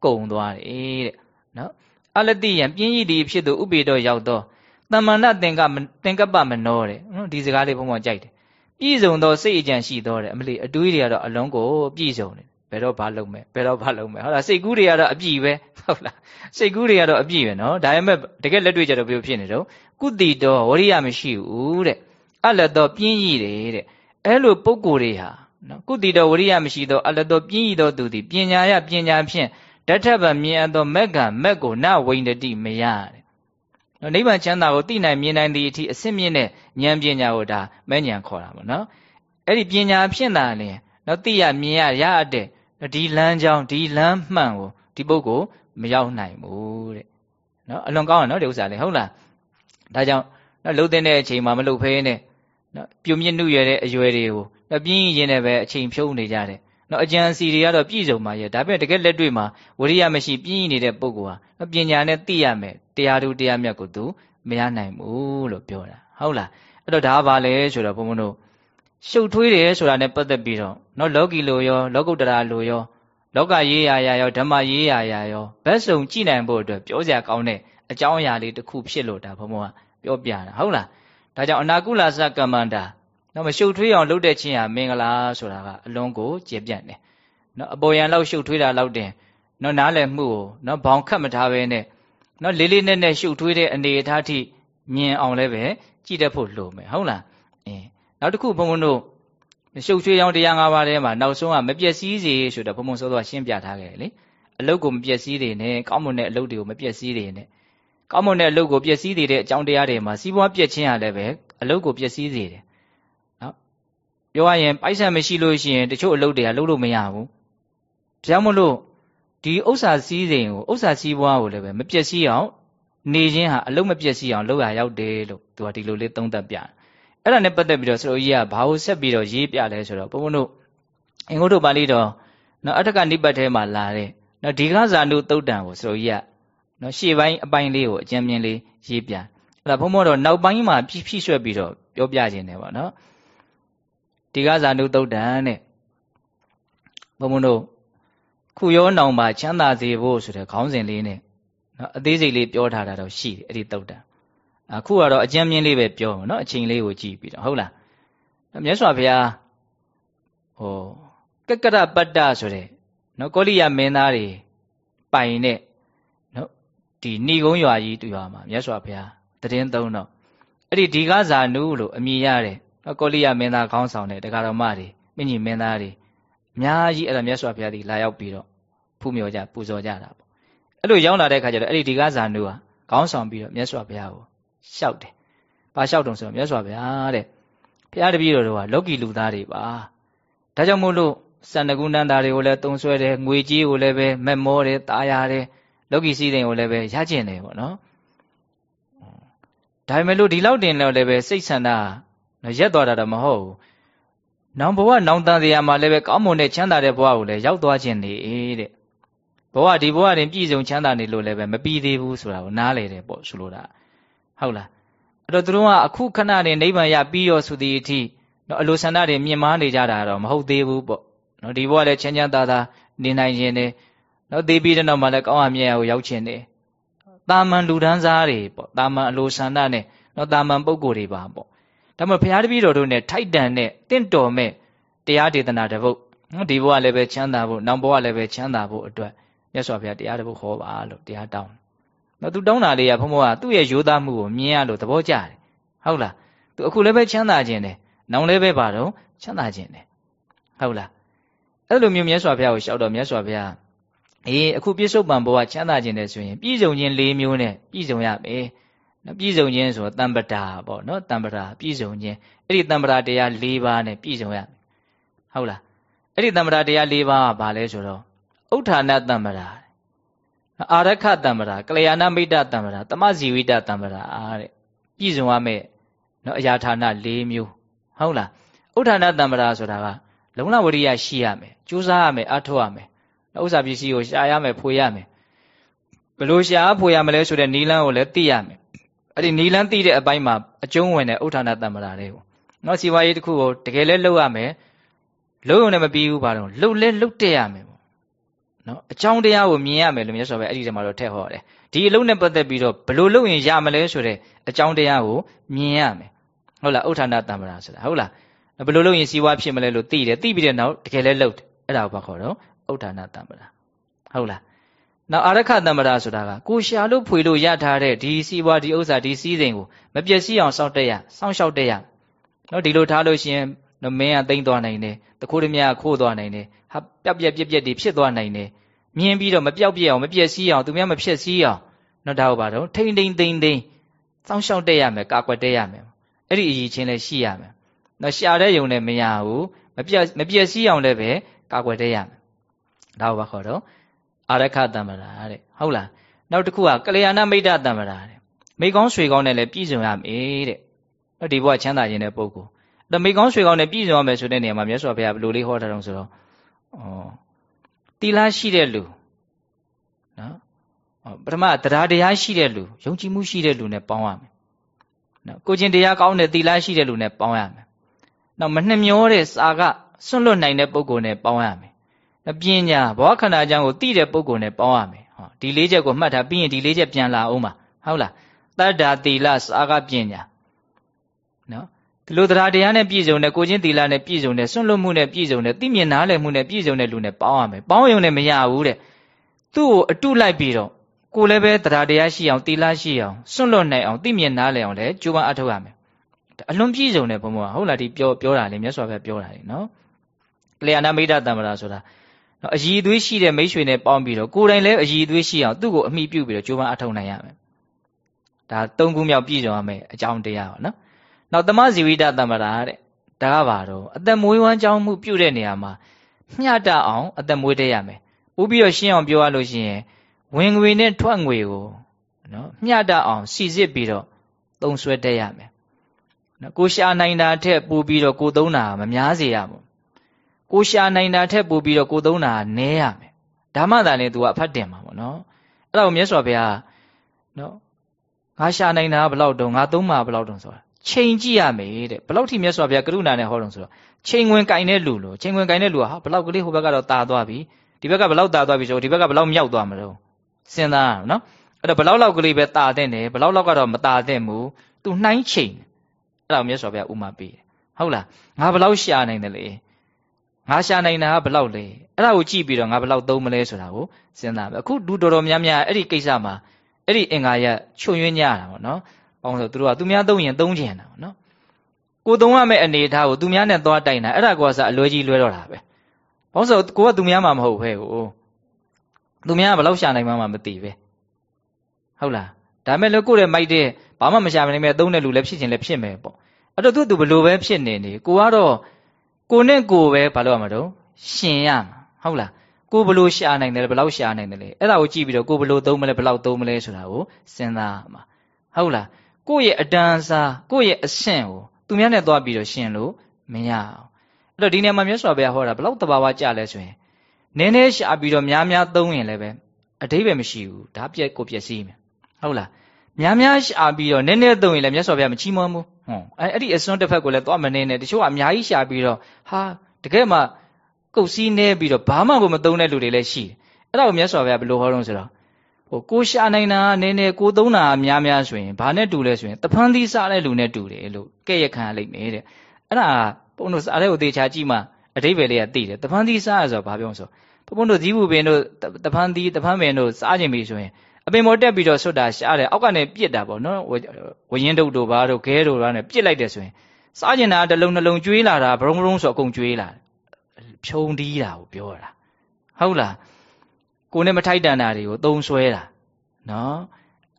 ကုံသွားတယ်တဲ့နော်အလတိယံပြင်းရိဒီဖြစ်သူဥပေတော့ရောက်တော့တမ္မာနသင်္ကသင်္ကပ္ပမနောတဲ့ဒီစကားလေးဘုံဘုံကြိုက်တယ်ပြည့်စုံသောစိတ်အကြံရှိသောတဲ့အမလီအတွေးတွေကတော့အလုံးကိုပြည့်စုံတယ်ဘ ယ်တော့ဘာလုပ်မယ်ဘယ်တော့ဘာလုပ်မယ်ဟုတ်လားစိတ်ကူးတွေကတော့အပြည့်ပဲဟုတ်လားစိတ်ကူးတွေကတော့အပြည့်ပဲနော်ဒါပေမဲ့တကယ်လက်တွေ့ကြတော့ဘယ်လိုဖြစ်နေတော့ကုတိတော်ဝရိယမရှိဘူးတဲ့အလတ်တော်ပြင်းရည်တယ်တဲ့အဲ့လိုပုံကိုယ်တွေဟာနော်ကုတိတော်ဝရိယမရှိသောအလတ်တော်ပြင်းရည်သောသူသည်ပညာရပညာဖြင့်တထဗမြင်အပ်သောမက်ကမက်ကိုနဝိန္ဒတိမရတဲ့နော်နိဗ္ဗာန်ချမ်းသာကိုသိနိုင်မြင်နိုင်သည့်အထိအစစ်မြင့်တဲ့ဉာဏ်ပညာကိုဒါမဲ့ဉာဏ်ခေါ်တာပေါ့နော်အဲ့ဒီပညာဖြင့်သာလျှင်နော်သိရမြင်ရရအပ်တဲ့ ဒီလမ်းကြောင်းဒီလမ်းမှန်ကိုဒီပုဂ္ဂိုလ်မရောက်နိုင်ဘူးတဲ့နော်အလွန်ကောင်းတယ်နော်ဒီဥစ္စာလေးဟုတ်လားဒါကြောင့်နော်လှုပ်တဲ့အချိန်မှာမလှုပ်ဖဲနဲ့နော်ပြုံမြင့်နှုရတဲ့အရွယ်တွေကိုနော်ပြင်းရင်လည်းပဲအချိန်ဖြုံးနေကြတယ်နော်အကြံစီတွေကတော့ပြည့်စုံပါရဲ့ဒါပေမဲ့တကယ်လက်တွေ့မှာဝရိယမရှိပြင်းနေတဲ့ပုဂ္ဂိုလ်ဟာပညာနဲ့သိရမယ်တရားသူတရားမြတ်ကိုသူမရနိုင်ဘူးလို့ပြောတာဟုတ်လားအဲ့တော့ဒါပါလေဆိုတော့ဘုန်းဘုန်းတို့ ရှုပ်ထွေးတယ်ဆိုတာနဲ့ပတ်သက်ပြီးတော့နော်လောကီလိုရော လောကုတ္တရာလိုရော လောကရေးရာရာရောဓမ္မရေးရာရာရောဘက်စုံကြည့်နိုင်ဖို့အတွက်ပြောစရာကောင်းတဲ့အကြောင်းအရာလေးတစ်ခုဖြစ်လို့ဒါဘုံဘုံကပြောပြတာဟုတ်လားဒါကြောင့်အနာကုလသကမ္မန္တာနော်မရှုပ်ထွေးအောင်လုပ်တဲ့ချင်းဟာမင်္ဂလာဆိုတာကအလွန်ကိုကျေပြန့်တယ်နော်အပေါ်ယံလောက်ရှုပ်ထွေးတာလောက်တင်နော်နားလည်မှုကိုနော်ဘောင်ခတ်မထားဘဲနဲ့နော်လေးလေးနက်နက်ရှုပ်ထွေးတဲ့အနေအထားထိမြင်အောင်လည်းပဲကြည့်တတ်ဖို့လိုမယ်ဟုတ်လားအင်း နောက်တစ်ခုဘုံဘုံတို့ရှုပ်ချွေးရောင်းတရား၅ပါးထဲမှာနောက်ဆုံးကမပျက်စီးစေဆိုတော့ဘုံဘုံစောစောရှင်းပြထားခဲ့တယ်လေအလုတ်ကိုမပျက်စီးတွေနဲ့ကောင်းမွန်တဲ့အလုတ်တွေကိုမပျက်စီးတွေနဲ့ကောင်းမွန်တဲ့အလုတ်ကိုပျက်စီးနေတဲ့အကြောင်းတရားတွေမှာစီးပွားပျက်ခြင်းဟာလည်းပဲအလုတ်ကိုပျက်စီးစေတယ်နော်ပြောရရင်ပိုက်ဆံမရှိလို့ရှိရင်တချို့အလုတ်တွေကလုပ်လို့မရဘူးဒါကြောင့်မလို့ဒီဥစ္စာစည်းစိမ်ကိုဥစ္စာစည်းပွားကိုလည်းပဲမပျက်စီးအောင်နေခြင်းဟာအလုတ်မပျက်စီးအောင်လုပ်ရရောက်တယ်လို့သူကဒီလိုလေးသုံးသပ်ပြတယ် အဲ့ဒါနဲ့ပတ်သက်ပြီးတော့ဆရာကြီးကဘာကိုဆက်ပြီးတော့ရေးပြလဲဆိုတော့ဘုန်းဘုန်းတို့အင်္ဂုတ္တပါဠိတော်နော်အထက်ကနိပတ်ထဲမှာလာတဲ့နော်ဒီကဇာနုသုတ်တံကိုဆရာကြီးကနော်ရှေ့ပိုင်းအပိုင်းလေးကိုအကျဉ်းမြင်လေးရေးပြအဲ့ဒါဘုန်းဘုန်းတော့နောက်ပိုင်းမှာဖြည့်ဖြည့်ရွှက်ပြီးတော့ပြောပြခြင်းတယ်ပေါ့နော်ဒီကဇာနုသုတ်တံတဲ့ဘုန်းဘုန်းတို့ခုရောနောင်ပါချမ်းသာစေဖို့ဆိုတဲ့ခေါင်းစဉ်လေးနဲ့နော်အသေးစိတ်လေးပြောထားတာတော့ရှိတယ်အဲ့ဒီသုတ်တံ အခုကတော့အကျဉ်းမြင့်လေးပဲပြောမှာနော်အချိန်လေးကိုကြည့်ပြီးတော့ဟုတ်လားမြတ်စွာဘုရားဟိုကက္ကရပတ္တဆိုတဲ့နော်ကောလိယမင်းသားတွေပိုင်တဲ့နော်ဒီဏီကုန်းရွာကြီးတူရွာမှာမြတ်စွာဘုရားတည်င်းသုံးတော့အဲ့ဒီဒီကဇာနုလို့အမည်ရတဲ့နော်ကောလိယမင်းသားခေါင်းဆောင်တဲ့တရားတော်မတွေမြင့်ကြီးမင်းသားတွေအများကြီးအဲ့ဒါမြတ်စွာဘုရားဒီလာရောက်ပြီးတော့ဖူးမြော်ကြပူဇော်ကြတာပေါ့အဲ့လိုရောက်လာတဲ့ခါကျတော့အဲ့ဒီဒီကဇာနုဟာခေါင်းဆောင်ပြီးတော့မြတ်စွာဘုရားကို လျှောက်တယ်။ဘာလျှောက်တုံဆိုတော့မြတ်စွာဘုရားတဲ့ဘုရားတပည့်တော်တို့ကလောကီလူသားတွေပါ။ဒါကြောင့်မို့လို့စန္ဒကုဏ္ဍာတွေကိုလည်းတုံဆွဲတယ်ငွေကြီးကိုလည်းပဲမက်မောတယ်တာယာတယ်လောကီစည်းစိမ်ကိုလည်းပဲရကျင်တယ်ပေါ့နော်။ဒါပေမဲ့လို့ဒီလောက်တင်တော့လည်းပဲစိတ်ဆန္ဒရက်သွားတာတော့မဟုတ်ဘူး။နောင်ဘဝနောင်တန်စရာမှာလည်းပဲကောင်းမွန်တဲ့ချမ်းသာတဲ့ဘဝကိုလည်းရောက်သွားခြင်းနေတဲ့။ဘဝဒီဘဝတွင်ပြည့်စုံချမ်းသာနေလို့လည်းပဲမပြီးသေးဘူးဆိုတာကိုနားလေတယ်ပေါ့ဆိုလိုတာ။ ဟုတ်လားအဲ့တော့သူတို့ကအခုခဏနေနိဗ္ဗာန်ရပြီးရောဆိုသည့်အထိနော်အလိုဆန္ဒတွေမြင်မာနေကြတာတော့မဟုတ်သေးဘူးပေါ့နော်ဒီဘဝလည်းချမ်းချမ်းသာသာနေနိုင်ခြင်းနဲ့နော်သေပြီးတဲ့နောက်မှာလည်းကောင်းအမြတ်ကိုရောက်ခြင်းနဲ့တာမန်လူဒန်းစားတွေပေါ့တာမန်အလိုဆန္ဒနဲ့နော်တာမန်ပုံကိုယ်တွေပါပေါ့ဒါမှဘုရားတပည့်တော်တို့နဲ့ထိုက်တန်တဲ့တင့်တော်မဲ့တရားဒေသနာတစ်ပုဒ်နော်ဒီဘဝလည်းပဲချမ်းသာဖို့နောက်ဘဝလည်းပဲချမ်းသာဖို့အတွက်မြတ်စွာဘုရားတရားတစ်ပုဒ်ဟောပါလို့တရားတောင်း နော်သူတောင်းတာလေးကဘုံဘုံကသူ့ရဲ့ရိုးသားမှုကိုမြင်ရလို့သဘောကျတယ်ဟုတ်လားသူအခုလည်းပဲချမ်းသာခြင်းတယ်နောင်လည်းပဲပါတော့ချမ်းသာခြင်းတယ်ဟုတ်လားအဲ့လိုမျိုးမြတ်စွာဘုရားကိုရှောက်တော့မြတ်စွာဘုရားအေးအခုပြစ္ဆုတ်ပံဘဝချမ်းသာခြင်းနဲ့ဆိုရင်ပြည်စုံခြင်း၄မျိုးနဲ့ပြည်စုံရမယ်နော်ပြည်စုံခြင်းဆိုတံပတာပေါ့နော်တံပတာပြည်စုံခြင်းအဲ့ဒီတံပတာတရား၄ပါးနဲ့ပြည်စုံရမယ်ဟုတ်လားအဲ့ဒီတံပတာတရား၄ပါးကဘာလဲဆိုတော့ဥဋ္ဌာဏတံပတာ အာရခတံပတာကလျာဏမိတ်တတံပတာတမဇီဝိတတံပတာအားတဲ့ပြည်စုံရမယ်နော်အရာဌာန၄မျိုးဟုတ်လားဥဋ္ဌာဏတံပတာဆိုတာကလုံလဝရိယရှိရမယ်ကြိုးစားရမယ်အထောက်ရမယ်ဥစ္စာပစ္စည်းကိုရှာရမယ်ဖွေရမယ်ဘယ်လိုရှာဖွေရမလဲဆိုတဲ့နီလန်းကိုလည်းသိရမယ်အဲ့ဒီနီလန်းသိတဲ့အပိုင်းမှာအကျုံးဝင်တဲ့ဥထာဏတမ္မရာလေးကိုနော်စီဝါရေးတစ်ခုကိုတကယ်လဲလှုပ်ရမယ်လှုပ်ရုံနဲ့မပြီးဘူးပါတော့လှုပ်လဲလှုပ်တက်ရမယ်ပေါ့ နော်အကြောင်းတရားကိုမြင်ရမယ်လို့မြတ်စွာဘုရားအဲ့ဒီထဲမှာတော့ထည့်ဟောတယ်ဒီအလုံးနဲ့ပတ်သက်ပြီးတော့ဘယ်လိုလုပ်ရင်ရမလဲဆိုတဲ့အကြောင်းတရားကိုမြင်ရမယ်ဟုတ်လားဥထာဏတမ္မရာဆိုတာဟုတ်လားဘယ်လိုလုပ်ရင်စီဝါဖြစ်မလဲလို့သိတယ်သိပြီးတဲ့နောက်တကယ်လဲလှုပ်တယ်အဲ့ဒါကိုဘာခေါ်တော့ဥဋ္ဌာဏတမ္ပရာဟုတ်လားနောက်အာရခတမ္ပရာဆိုတာကကိုရှာလို့ဖွေလို့ရထားတဲ့ဒီစီးပွားဒီဥစ္စာဒီစည်းစိမ်ကိုမပျက်စီးအောင်စောင့်တက်ရစောင့်ရှောက်တက်ရနော်ဒီလိုထားလို့ရှိရင်မင်းကတိမ့်သွားနိုင်တယ်တခိုးတမရခိုးသွားနိုင်တယ် ဟာပျောက်ပြက်ပြက်ပြက်တွေဖြစ်သွားနိုင်တယ်မြင်ပြီးတော့မပျောက်ပြက်အောင်မပျက်စီးအောင်သူများမဖြစ်စည်းအောင်နော်ဒါဟုတ်ပါတော့ထိမ့်ထိမ့်သိမ့်သိမ့်စောင့်ရှောက်တက်ရမယ်ကာကွယ်တက်ရမယ်အဲ့ဒီအရေးချင်းလည်းရှိရမယ်နော်ရှာတဲ့ယုံနဲ့မရဘူးမပြက်မပြက်စီးအောင်လည်းပဲကာကွယ်တက်ရမယ်ဒါဘာခေါ်တော့အာရခတမ္မရာတဲ့ဟုတ်လားနောက်တစ်ခုကကလျာဏမိတ်တတမ္မရာတဲ့မိကောင်းဆွေကောင်းနဲ့လည်းပြည့်စုံရမယ်တဲ့နော်ဒီဘဝချမ်းသာခြင်းတဲ့ပုဂ္ဂိုလ်အဲ့မိကောင်းဆွေကောင်းနဲ့ပြည့်စုံရမယ်ဆိုတဲ့နေရာမှာမြတ်စွာဘုရားဘယ်လိုလေးဟောထားတော့ဆိုတော့ဩ တီလာရှိတဲ့လူနော်ပထမတရားတရားရှိတဲ့လူယုံကြည်မှုရှိတဲ့လူနဲ့ပေါင်းရမယ်နော်ကိုကျင်တရားကောင်းတဲ့တီလာရှိတဲ့လူနဲ့ပေါင်းရမယ်နောက်မနှမျောတဲ့စာကစွန့်လွတ်နိုင်တဲ့ပုဂ္ဂိုလ်နဲ့ပေါင်းရမယ်ပညာဘောခန္ဓာအကြောင်းကိုသိတဲ့ပုဂ္ဂိုလ်နဲ့ပေါင်းရမယ်ဟောဒီလေးချက်ကိုမှတ်ထားပြီးရင်ဒီလေးချက်ပြန်လာအောင်ပါဟုတ်လားတတ္တာတိလစာကပညာနော် ဒီလိုတရားတရားနဲ့ပြည့်စုံတဲ့ကိုချင်းသီလနဲ့ပြည့်စုံတဲ့စွန့်လွတ်မှုနဲ့ပြည့်စုံတဲ့သိမြင်နားလည်မှုနဲ့ပြည့်စုံတဲ့လူနဲ့ပေါင်းရမယ်ပေါင်းရုံနဲ့မရဘူးတဲ့သူ့ကိုအတုလိုက်ပြီးတော့ကိုလည်းပဲတရားတရားရှိအောင်သီလရှိအောင်စွန့်လွတ်နိုင်အောင်သိမြင်နားလည်အောင်လည်းကြိုးပမ်းအထောက်ရမယ်အလွန်ပြည့်စုံတဲ့ဘုံဘုံဟုတ်လားဒီပြောပြောတာလေမြတ်စွာဘုရားပြောတာလေနော်လျာဏမိတ်တတံ္မရာဆိုတာနော်အည်သွေးရှိတဲ့မိတ်ဆွေနဲ့ပေါင်းပြီးတော့ကိုယ်တိုင်လည်းအည်သွေးရှိအောင်သူ့ကိုအမိပြုပြီးတော့ကြိုးပမ်းအထောက်နိုင်ရမယ်ဒါသုံးခုမြောက်ပြည့်စုံရမယ်အကြောင်းတရားပါနော် နောက်သမဇီဝိတတမ္ပရာတဲ့ဒါကဘာတော့အသက်မွေးဝမ်းကြောင်းမှုပြုတဲ့နေရာမှာမျှတအောင်အသက်မွေးတတ်ရမယ်ပို့ပြီးတော့ရှင်းအောင်ပြောရလို့ရှိရင်ဝင်ငွေနဲ့ထွက်ငွေကိုနော်မျှတအောင်စီစစ်ပြီးတော့သုံးဆွဲတတ်ရမယ်နော်ကိုရှာနိုင်တာထက်ပိုပြီးတော့ကိုသုံးတာမများစေရဘူးကိုရှာနိုင်တာထက်ပိုပြီးတော့ကိုသုံးတာနည်းရမယ်ဒါမှသာလေ तू ကအဖတ်တင်မှာပေါ့နော်အဲ့ဒါကိုမြတ်စွာဘုရားနော်ငါရှာနိုင်တာဘယ်လောက်တုံးငါသုံးမှာဘယ်လောက်တုံးဆိုတာ ချိန်ကြည့်ရမယ်တဲ့ဘယ်လောက်ထိမြတ်စွာဘုရားကရုဏာနဲ့ဟောတုံးဆိုတော့ချိန်ဝင်ကင်တဲ့လူလို့ချိန်ဝင်ကင်တဲ့လူကဟာဘယ်လောက်ကလေးဟိုဘက်ကတော့တာသွားပြီဒီဘက်ကဘယ်လောက်တာသွားပြီဆိုဒီဘက်ကဘယ်လောက်မြောက်သွားမလို့စဉ်းစားရနော်အဲ့တော့ဘယ်လောက်လောက်ကလေးပဲတာတဲ့တယ်ဘယ်လောက်လောက်ကတော့မတာတဲ့ဘူး तू နှိုင်းချိန်အဲ့ဒါကိုမြတ်စွာဘုရားဥမာပေးတယ်ဟုတ်လားငါဘယ်လောက်ရှာနိုင်တယ်လေငါရှာနိုင်တာကဘယ်လောက်လဲအဲ့ဒါကိုကြည့်ပြီးတော့ငါဘယ်လောက်သုံးမလဲဆိုတာကိုစဉ်းစားမယ်အခုလူတော်တော်များများအဲ့ဒီကိစ္စမှာအဲ့ဒီအင်္ဂါရချွတ်ယွင်းကြတာပေါ့နော်။ ပေါင်းဆိုသူတို့ကသူများသုံးရင်သုံးချင်တာပေါ့နော်။ကိုသုံးရမယ့်အနေအထားကိုသူများနဲ့သွားတိုင်တာအဲ့ဒါကောစအလွဲကြီးလွဲတော့တာပဲ။ပေါင်းဆိုကိုကသူများမှမဟုတ်ပဲကို။သူများကဘယ်လောက်ရှာနိုင်မှမသိပဲ။ဟုတ်လား။ဒါမဲ့လို့ကိုယ့်ရဲ့မိုက်တဲ့ဘာမှမရှာနိုင်မဲ့သုံးတဲ့လူလည်းဖြစ်ချင်လည်းဖြစ်မယ်ပေါ့။အဲ့တော့သူကသူဘယ်လိုပဲဖြစ်နေနေကိုကတော့ကိုနဲ့ကိုပဲဘာလို့ရမှာတော့ရှင်ရမှာဟုတ်လားကိုဘလို့ရှာနိုင်တယ်ဘယ်လောက်ရှာနိုင်တယ်လဲအဲ့ဒါကိုကြည့်ပြီးတော့ကိုဘလို့သုံးမလဲဘယ်လောက်သုံးမလဲဆိုတာကိုစဉ်းစားမှာဟုတ်လား ကိုယ့်ရဲ့အတန်းစားကိုယ့်ရဲ့အဆင့်ကိုသူများနဲ့သွားပြီးတော့ရှင်လို့မရအောင်အဲ့တော့ဒီနေရာမှာမြတ်စွာဘုရားဟောတာဘယ်လောက်တဘာဝကြလဲဆိုရင်နည်းနည်းရှာပြီးတော့များများသုံးရင်လည်းပဲအတိပ္ပယ်မရှိဘူးဒါပြက်ကိုပြက်စီးမယ်ဟုတ်လားများများရှာပြီးတော့နည်းနည်းသုံးရင်လည်းမြတ်စွာဘုရားမချီးမွမ်းဘူးဟွန်းအဲ့အဲ့ဒီအစွန်းတစ်ဖက်ကိုလည်းသွားမနေနဲ့တချို့ကအများကြီးရှာပြီးတော့ဟာတကယ်မှကုတ်စည်းနေပြီးတော့ဘာမှကိုမသုံးတဲ့လူတွေလည်းရှိတယ်အဲ့ဒါကိုမြတ်စွာဘုရားဘယ်လိုဟောတော့ဆိုတော့ ဟိုကိုရှာနိုင်တာနည်းနည်းကိုသုံးတာများများဆိုရင်ဘာနဲ့တူလဲဆိုရင်တဖန်သီးစားတဲ့လူနဲ့တူတယ်လို့ကဲ့ရခံရလိမ့်မယ်တဲ့အဲ့ဒါဘုန်းတို့စားတဲ့ကိုသေချာကြည့်မှအတိပ္ပယ်လေးကသိတယ်တဖန်သီးစားရဆိုတော့ဘာပြောဆိုဘုန်းတို့ဇီးဘူးပင်တို့တဖန်သီးတဖန်ပင်တို့စားခြင်းပြီဆိုရင်အပင်ပေါ်တက်ပြီးတော့ဆွတ်တာရှားတယ်အောက်ကနေပြစ်တာပေါ့နော်ဝရင်တုတ်တို့ဘာတို့ခဲတို့ဘာနဲ့ပြစ်လိုက်တယ်ဆိုရင်စားကျင်တာတစ်လုံးနှလုံးကျွေးလာတာဘရုံဘရုံဆိုအကုန်ကျွေးလာဖြုံတီးတာကိုပြောတာဟုတ်လား ကိုနဲ့မထိုက်တန်တာတွေကိုသုံးဆွဲတာနော်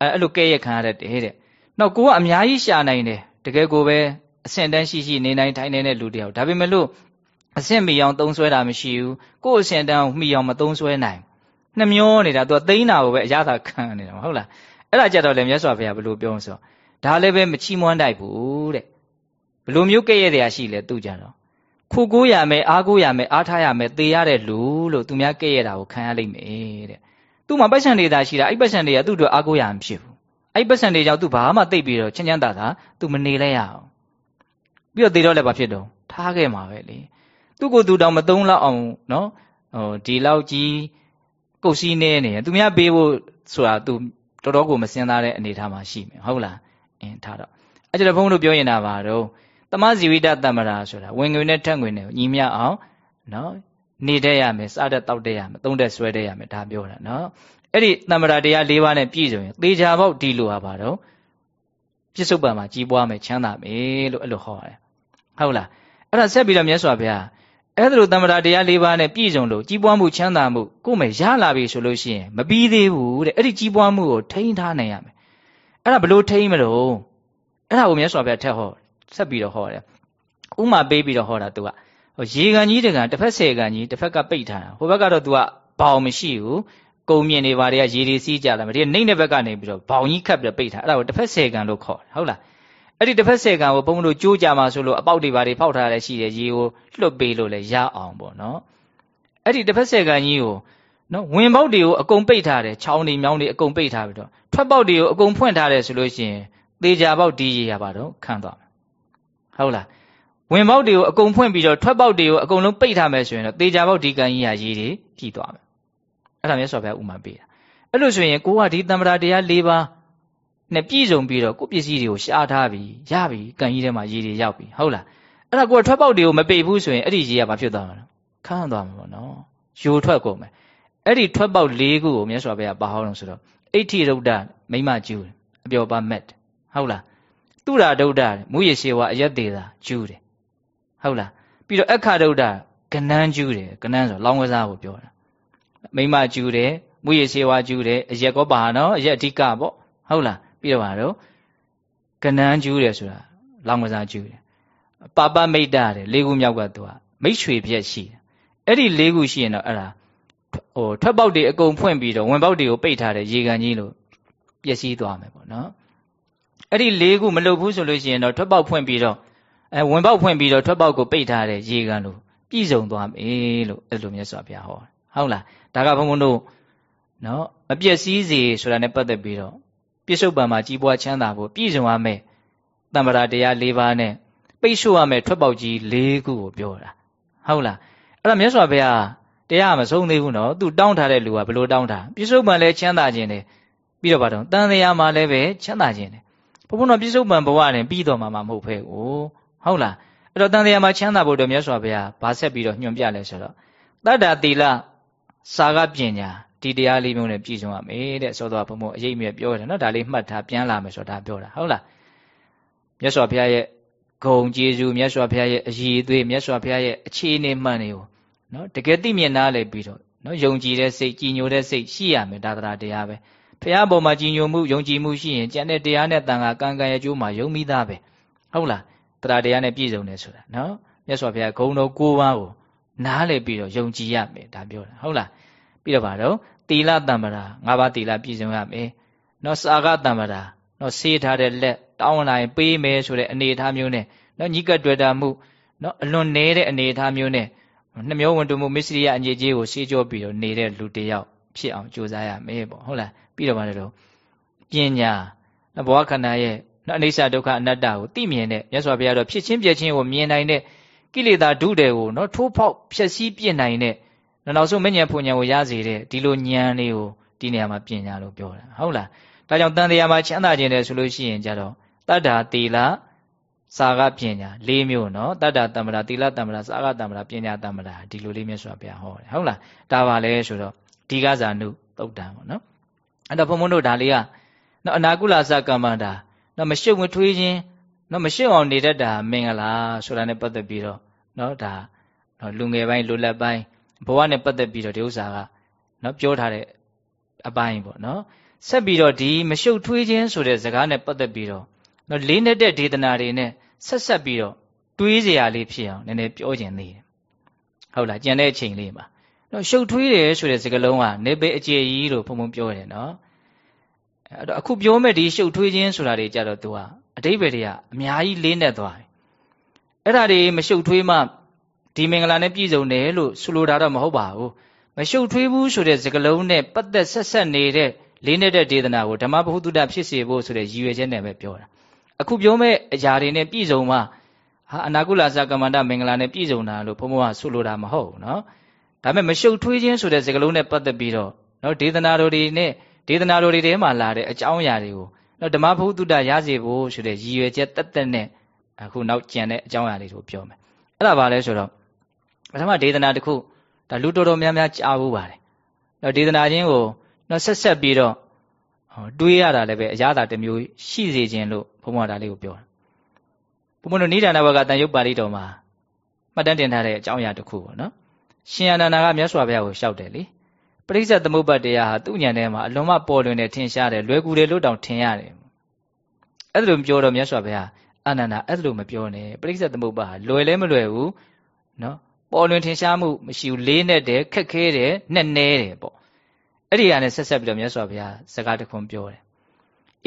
အဲအဲ့လိုကဲ့ရဲ့ခံရတဲ့တဲ့နောက်ကိုကအများကြီးရှာနိုင်တယ်တကယ်ကိုပဲအဆင့်တန်းရှိရှိနေနိုင်ထိုင်နေတဲ့လူတယောက်ဒါပေမဲ့လို့အဆင့်မီအောင်သုံးဆွဲတာမရှိဘူးကို့အဆင့်တန်းမီအောင်မသုံးဆွဲနိုင်နှမျောနေတာသူကသိန်းတာကိုပဲအရသာခံနေတာဟုတ်လားအဲ့ဒါကြတော့လေမြတ်စွာဘုရားဘယ်လိုပြောဆိုဒါလည်းပဲမချီးမွမ်းတတ်ဘူးတဲ့ဘယ်လိုမျိုးကဲ့ရဲ့တရားရှိလဲသူကြတော့ ခုကိုးရမယ်အားကိုးရမယ်အားထားရမယ်သေရတဲ့လူလို့သူများကဲ့ရဲ့တာကိုခံရလိမ့်မယ်တဲ့သူ့မှာပတ်စံနေတာရှိတာအဲ့ပတ်စံတွေကသူ့အတွက်အားကိုးရမှာဖြစ်ဘူးအဲ့ပတ်စံတွေကြောင့်သူဘာမှသိပ်ပြီးတော့ချမ်းချမ်းသာသာသူမနေလဲရအောင်ပြီးတော့သေတော့လည်းဘာဖြစ်တော့ထားခဲ့မှာပဲလေသူ့ကိုယ်သူတောင်မသုံးလောက်အောင်နော်ဟိုဒီလောက်ကြီးကုတ်စည်းနေနေသူများပေးဖို့ဆိုတာသူတော်တော်ကိုမစင်သားတဲ့အနေထားမှာရှိမယ်ဟုတ်လားအင်းထားတော့အဲ့ကျတော့ဘုန်းတို့ပြောရင်တာပါတော့ တမဇီဝိတတမ္မရာဆိုတာဝင်ငွေနဲ့ထက်ငွေနဲ့ညီမျှအောင်နော်နေတတ်ရမယ်စားတတ်တောက်တတ်ရမယ်သုံးတတ်ဆွဲတတ်ရမယ်ဒါပြောတာနော်အဲ့ဒီတမ္မရာတရား၄ပါးနဲ့ပြည့်စုံရင်သေချာပေါက်ဒီလိုဟာပါတော့ပြစ္ဆုတ်ပံမှာကြီးပွားမယ်ချမ်းသာမယ်လို့အဲ့လိုဟောရတယ်ဟုတ်လားအဲ့ဒါဆက်ပြီးတော့မြတ်စွာဘုရားအဲ့ဒါလိုတမ္မရာတရား၄ပါးနဲ့ပြည့်စုံလို့ကြီးပွားမှုချမ်းသာမှုကိုယ်မယ်ရလာပြီဆိုလို့ရှိရင်မပြီးသေးဘူးတဲ့အဲ့ဒီကြီးပွားမှုကိုထိန်းထားနိုင်ရမယ်အဲ့ဒါဘလို့ထိန်းမလို့အဲ့ဒါကိုမြတ်စွာဘုရားထက်ဟော ဆက်ပြီးတော့ဟောတယ်ဥမာပေးပြီးတော့ဟောတာသူကရေကန်ကြီးတကန်တစ်ဖက်ဆယ်ကန်ကြီးတစ်ဖက်ကပိတ်ထားတာဟိုဘက်ကတော့ तू ကဘောင်မရှိဘူးကုံမြင့်နေပါတွေကရေတွေစီးကြလာမယ်ဒီနှိမ့်တဲ့ဘက်ကနေပြီးတော့ဘောင်ကြီးခတ်ပြီးပိတ်ထားအဲ့ဒါကိုတစ်ဖက်ဆယ်ကန်လို့ခေါ်တယ်ဟုတ်လားအဲ့ဒီတစ်ဖက်ဆယ်ကန်ကိုဘုံတို့ကြိုးကြမှာဆိုလို့အပေါက်တွေပါတွေဖောက်ထားရရှိတယ်ရေကိုလွတ်ပေးလို့လည်းရအောင်ပေါ့နော်အဲ့ဒီတစ်ဖက်ဆယ်ကန်ကြီးကိုနော်ဝင်ပေါက်တွေကိုအကုန်ပိတ်ထားတယ်ချောင်းတွေမြောင်းတွေအကုန်ပိတ်ထားပြီးတော့ထွက်ပေါက်တွေကိုအကုန်ဖွင့်ထားတယ်ဆိုလို့ရှိရင်သေချာပေါက်ဒီရေရပါတော့ခံသွားမယ် ဟုတ်လားဝင်ပေါက်တွေကိုအကုန်ဖွင့်ပြီးတော့ထွက်ပေါက်တွေကိုအကုန်လုံးပိတ်ထားမယ်ဆိုရင်တော့သေချာပေါက်ဒီကန်ကြီးဟာရေတွေပြည်သွားမယ်အဲ့ဒါမျိုးဆိုပဲဥမာပေးတာအဲ့လိုဆိုရင်ကိုကဒီတမ္ပရာတရား၄ပါးနဲ့ပြည့်စုံပြီးတော့ကိုပစ္စည်းတွေကိုရှားထားပြီးရပြီကန်ကြီးထဲမှာရေတွေရောက်ပြီဟုတ်လားအဲ့ဒါကိုထွက်ပေါက်တွေကိုမပိတ်ဘူးဆိုရင်အဲ့ဒီရေကဘာဖြစ်သွားမှာလဲခန်းသွားမှာပေါ့နော်ယိုထွက်ကုန်မယ်အဲ့ဒီထွက်ပေါက်၄ခုကိုမြတ်စွာဘုရားပါဟောလို့ဆိုတော့အိဋ္ဌိရုဒ္ဒမိမကျူးအပျော်ပါမက်ဟုတ်လား တုရာဒုဒ္ဒမူရရှိဝအယက်သေးတာကျူးတယ်ဟုတ်လားပြီးတော့အခါဒုဒ္ဒကနန်းကျူးတယ်ကနန်းဆိုလောင်းကစားကိုပြောတာမိမကျူးတယ်မူရရှိဝကျူးတယ်အရက်ကောပါနော်အရက်အဓိကပေါ့ဟုတ်လားပြီးတော့ပါတော့ကနန်းကျူးတယ်ဆိုတာလောင်းကစားကျူးတယ်ပါပမိတ်တာတယ်လေးခုမြောက်ကသူကမိတ်ရွှေပြက်ရှိတယ်အဲ့ဒီလေးခုရှိရင်တော့အဲ့ဒါဟိုထွက်ပေါက်တွေအကုန်ဖွင့်ပြီးတော့ဝင်ပေါက်တွေကိုပိတ်ထားတဲ့ရေကန်ကြီးလို့ပျက်စီးသွားမယ်ပေါ့နော် အဲ့ဒီလေးခုမလုပ်ဘူးဆိုလို့ရှိရင်တော့ထွက်ပေါက်ဖွင့်ပြီးတော့အဲဝင်ပေါက်ဖွင့်ပြီးတော့ထွက်ပေါက်ကိုပိတ်ထားတဲ့ရေကန်လို့ပြည့်စုံသွားမယ်လို့အဲ့လိုမြတ်စွာဘုရားဟောဟုတ်လားဒါကဘုန်းဘုန်းတို့နော်မပျက်စီးစေဆိုတာနဲ့ပတ်သက်ပြီးတော့ပြစ္ဆုတ်ပံမှာကြီးပွားချမ်းသာဖို့ပြည့်စုံရမယ်တမ္ပရာတရား၄ပါးနဲ့ပိတ်ဆို့ရမယ်ထွက်ပေါက်ကြီး၄ခုကိုပြောတာဟုတ်လားအဲ့ဒါမြတ်စွာဘုရားတရားမဆုံးသေးဘူးနော်သူတောင်းထားတဲ့လူကဘယ်လိုတောင်းတာပြစ္ဆုတ်ပံလည်းချမ်းသာခြင်းတယ်ပြီးတော့ဗါတော့တန်တရားမှာလည်းပဲချမ်းသာခြင်းတယ် ဘုဘုန်းတော်ပြစ္ဆုတ်ပံဘဝနဲ့ပြီးတော်မှာမဟုတ်ဖဲကိုဟုတ်လားအဲ့တော့တန်တရားမှာချမ်းသာဖို့အတွက်မြတ်စွာဘုရားဗာဆက်ပြီးတော့ညွှန်ပြလဲဆိုတော့တတ္တာတိလစာကပညာဒီတရားလေးမျိုးနဲ့ပြည့်စုံရမယ်တဲ့ဆိုတော့ဘုံဘုံအရေးမြဲပြောတယ်နော်ဒါလေးမှတ်ထားပြန်လာမယ်ဆိုတာပြောတာဟုတ်လားမြတ်စွာဘုရားရဲ့ဂုံကျေးဇူးမြတ်စွာဘုရားရဲ့အည်အသွေးမြတ်စွာဘုရားရဲ့အခြေအနေမှန်တွေကိုနော်တကယ်သိမြင်နားလည်ပြီးတော့နော်ယုံကြည်တဲ့စိတ်ကြည်ညိုတဲ့စိတ်ရှိရမယ်ဒါတရားတရားပဲ ဘုရားပေါ်မှာကြည်ညိုမှုယုံကြည်မှုရှိရင်ကျန်တဲ့တရားနဲ့တန်ခါကံကံရဲ့ကျိုးမှာယုံမိသားပဲဟုတ်လားတရားတရားနဲ့ပြည့်စုံတယ်ဆိုတာနော်မြတ်စွာဘုရားဂုံတော်၉ပါးကိုနားလည်ပြီးတော့ယုံကြည်ရမယ်ဒါပြောတာဟုတ်လားပြီးတော့ဗါတော့တီလတံ္ပရာ၅ပါးတီလပြည့်စုံရမယ်နော်စာကတံ္ပရာနော်ဆေးထားတဲ့လက်တောင်းလိုက်ပေးမယ်ဆိုတဲ့အနေအထားမျိုးနဲ့နော်ညီကတွေ့တာမှုနော်အလွန်နေတဲ့အနေအထားမျိုးနဲ့နှမျိုးဝန်တုမှုမစ္စရိယအငြိကြီးကိုရှေးကြောပြီးတော့နေတဲ့လူတယောက် ဖြစ်အောင်ကြိုးစားရမယ်ပေါ့ဟုတ်လားပြီးတော့ဗါတော့ပညာဘဝခန္ဓာရဲ့နော်အနိစ္စဒုက္ခအနတ္တကိုသိမြင်တဲ့မြတ်စွာဘုရားတော့ဖြစ်ချင်းပြည့်ချင်းကိုမြင်နိုင်တဲ့ကိလေသာဒုတွေကိုနော်ထိုးဖောက်ဖျက်ဆီးပြစ်နိုင်တဲ့နောက်ဆုံးမဉ္ဇဉ်ဖုန်ဉဏ်ကိုရစေတဲ့ဒီလိုဉာဏ်လေးကိုဒီနေရာမှာပညာလို့ပြောတာဟုတ်လားဒါကြောင့်တန်တရားမှာချမ်းသာခြင်းတယ်ဆိုလို့ရှိရင်ကြတော့တတ္တာတီလာစာကပညာ၄မျိုးနော်တတ္တာတမ္မရာတီလာတမ္မရာစာကတမ္မရာပညာတမ္မရာဒီလိုလေးမျိုးဆိုတာဘုရားဟောတယ်ဟုတ်လားဒါပါလဲဆိုတော့ ဒီကဇာနုသုတ်တံပေါ့နော်အဲ့တော့ဘုံဘုံတို့ဒါလေးကနော်အနာကုလသကမ္မန္တာနော်မရှုပ်မထွေးခြင်းနော်မရှုပ်အောင်နေတတ်တာမင်္ဂလာဆိုတာနဲ့ပတ်သက်ပြီးတော့နော်ဒါနော်လူငယ်ပိုင်းလူလက်ပိုင်းဘဝနဲ့ပတ်သက်ပြီးတော့ဒီဥစ္စာကနော်ပြောထားတဲ့အပိုင်းပေါ့နော်ဆက်ပြီးတော့ဒီမရှုပ်ထွေးခြင်းဆိုတဲ့ဇကားနဲ့ပတ်သက်ပြီးတော့နော်လေးနဲ့တဲ့ဒေသနာတွေနဲ့ဆက်ဆက်ပြီးတော့တွေးစရာလေးဖြစ်အောင်နည်းနည်းပြောခြင်းသေးတယ်ဟုတ်လားကြံတဲ့အချိန်လေးမှာ နော်ရှုပ်ထွေးတယ်ဆိုတဲ့စကားလုံးကနေပေအကျေကြီးလို့ဘုံဘုံပြောတယ်နော်အဲ့တော့အခုပြောမဲ့ဒီရှုပ်ထွေးခြင်းဆိုတာတွေကြတော့သူကအတိပ္ပယ်တွေကအများကြီးလေးနဲ့သွားတယ်အဲ့ဒါတွေမရှုပ်ထွေးမှဒီမင်္ဂလာနဲ့ပြည့်စုံတယ်လို့ဆိုလိုတာတော့မဟုတ်ပါဘူးမရှုပ်ထွေးဘူးဆိုတဲ့စကားလုံးနဲ့ပတ်သက်ဆက်ဆက်နေတဲ့လေးနဲ့တဲ့ဒေသနာကိုဓမ္မပဟုတုတဖြစ်စေဖို့ဆိုတဲ့ရည်ရွယ်ချက်နဲ့ပဲပြောတာအခုပြောမဲ့အရာတွေနဲ့ပြည့်စုံမှဟာအနာကုလသကမ္မန္တမင်္ဂလာနဲ့ပြည့်စုံတာလို့ဘုံဘုံကဆိုလိုတာမဟုတ်ဘူးနော် ဒါပေမဲ့မရှုပ်ထွေးခြင်းဆိုတဲ့စကားလုံးနဲ့ပတ်သက်ပြီးတော့နော်ဒေသနာတော်တွေနဲ့ဒေသနာတော်တွေထဲမှာလာတဲ့အကြောင်းအရာတွေကိုနော်ဓမ္မဘုဟုတုတရစေဖို့ဆိုတဲ့ရည်ရွယ်ချက်တက်တက်နဲ့အခုနောက်ကျန်တဲ့အကြောင်းအရာတွေကိုပြောမယ်အဲ့ဒါဘာလဲဆိုတော့ပထမဒေသနာတစ်ခုဒါလူတော်တော်များများကြားဘူးပါတယ်နော်ဒေသနာချင်းကိုနော်ဆက်ဆက်ပြီးတော့တွေးရတာလည်းပဲအရသာတစ်မျိုးရှိစေခြင်းလို့ဘုံဘွားဒါလေးကိုပြောတာဘုံဘွားတို့နိဒာနဘကတန်ရုပ်ပါဠိတော်မှာမှတ်တမ်းတင်ထားတဲ့အကြောင်းအရာတစ်ခုပေါ့နော် ရှင်အနန္ဒာကမြတ်စွာဘုရားကိုလျှောက်တယ်လေပရိစ္ဆေသမုပ္ပါတရားဟာသူ့ဉာဏ်ထဲမှာအလွန်မှပေါ်လွင်တယ်ထင်ရှားတယ်လွယ်ကူတယ်လို့တောင်ထင်ရတယ်အဲ့ဒါလိုပြောတော့မြတ်စွာဘုရားအနန္ဒာအဲ့ဒါလိုမပြောနဲ့ပရိစ္ဆေသမုပ္ပါဟာလွယ်လဲမလွယ်ဘူးနော်ပေါ်လွင်ထင်ရှားမှုမရှိဘူးလေးနဲ့တည်းခက်ခဲတယ်နဲ့နဲတယ်ပေါ့အဲ့ဒီကနေဆက်ဆက်ပြီးတော့မြတ်စွာဘုရားစကားတစ်ခွန်းပြောတယ်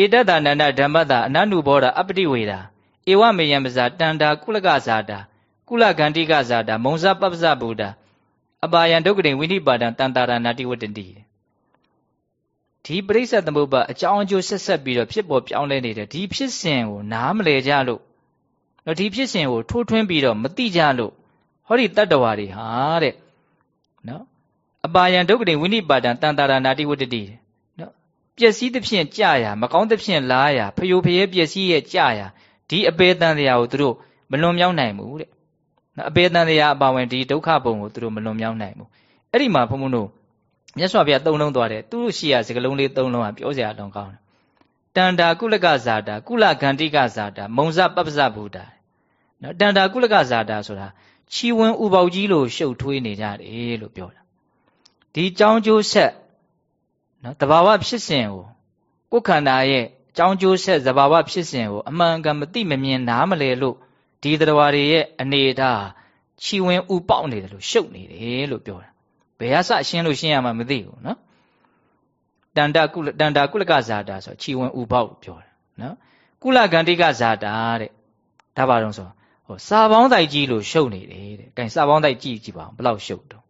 ဧတတနန္ဒဓမ္မတာအနနုဘောဓအပတိဝေတာဧဝမေယံပဇာတန္တာကုလကဇာတာကုလဂန္တိကဇာတာမုံဇပပ္ပဇဗုဒ္ဓ အပါယံဒုက္ခတိဝိနိပါဒံတန်တာရဏတိဝတ္တတိဒီပရိစ္ဆေသမုပ္ပါအကြောင်းအကျိုးဆက်ဆက်ပြီးတော့ဖြစ်ပေါ်ပြောင်းလဲနေတဲ့ဒီဖြစ်စဉ်ကိုနားမလည်ကြလို့တော့ဒီဖြစ်စဉ်ကိုထိုးထွင်းပြီးတော့မသိကြလို့ဟောဒီတတ္တဝါတွေဟာတဲ့နော်အပါယံဒုက္ခတိဝိနိပါဒံတန်တာရဏတိဝတ္တတိနော်ပျက်စီးသဖြင့်ကြာရမကောင်းသဖြင့်လားရဖယိုဖယဲပျက်စီးရဲ့ကြာရဒီအပေတန်တရားကိုသူတို့မလွန်မြောက်နိုင်ဘူးတဲ့ အပေတန်တရားအပါဝင်ဒီဒုက္ခဘုံကိုသူတို့မလွန်မြောက်နိုင်ဘူးအဲ့ဒီမှာဘုံဘုံတို့မြတ်စွာဘုရားသုံးလုံးသွားတယ်သူတို့ရှိရစကလုံးလေးသုံးလုံးကပြောစရာအလွန်ကောင်းတယ်တန္တာကုလကဇာတာကုလဂန္တိကဇာတာမုံဇပပ္ပဇဗုဒ္ဓနော်တန္တာကုလကဇာတာဆိုတာချီဝင်ဥပေါကြီးလို့ရှုပ်ထွေးနေကြတယ်လို့ပြောတာဒီကြောင်းကျိုးဆက်နော်တဘာဝဖြစ်စဉ်ကိုကိုယ်ခန္ဓာရဲ့ကြောင်းကျိုးဆက်သဘာဝဖြစ်စဉ်ကိုအမှန်ကန်မသိမမြင်နားမလဲလို့ ဒီတရားတွေရဲ့အနေအထားချီဝင်ဥပေါက်နေတယ်လို့ရှုပ်နေတယ်လို့ပြောတာဘယ်ဟာစရှင်းလို့ရှင်းရမှမသိဘူးနော်တန္တကုလတန္တာကုလကဇာတာဆိုချီဝင်ဥပေါက်ပြောတာနော်ကုလဂန္တိကဇာတာတဲ့ဒါပါတော့ဆိုဟိုစာပေါင်းတိုက်ကြီးလို့ရှုပ်နေတယ်တဲ့အဲစာပေါင်းတိုက်ကြည့်ကြည့်ပါအောင်ဘယ်လောက်ရှုပ်တော့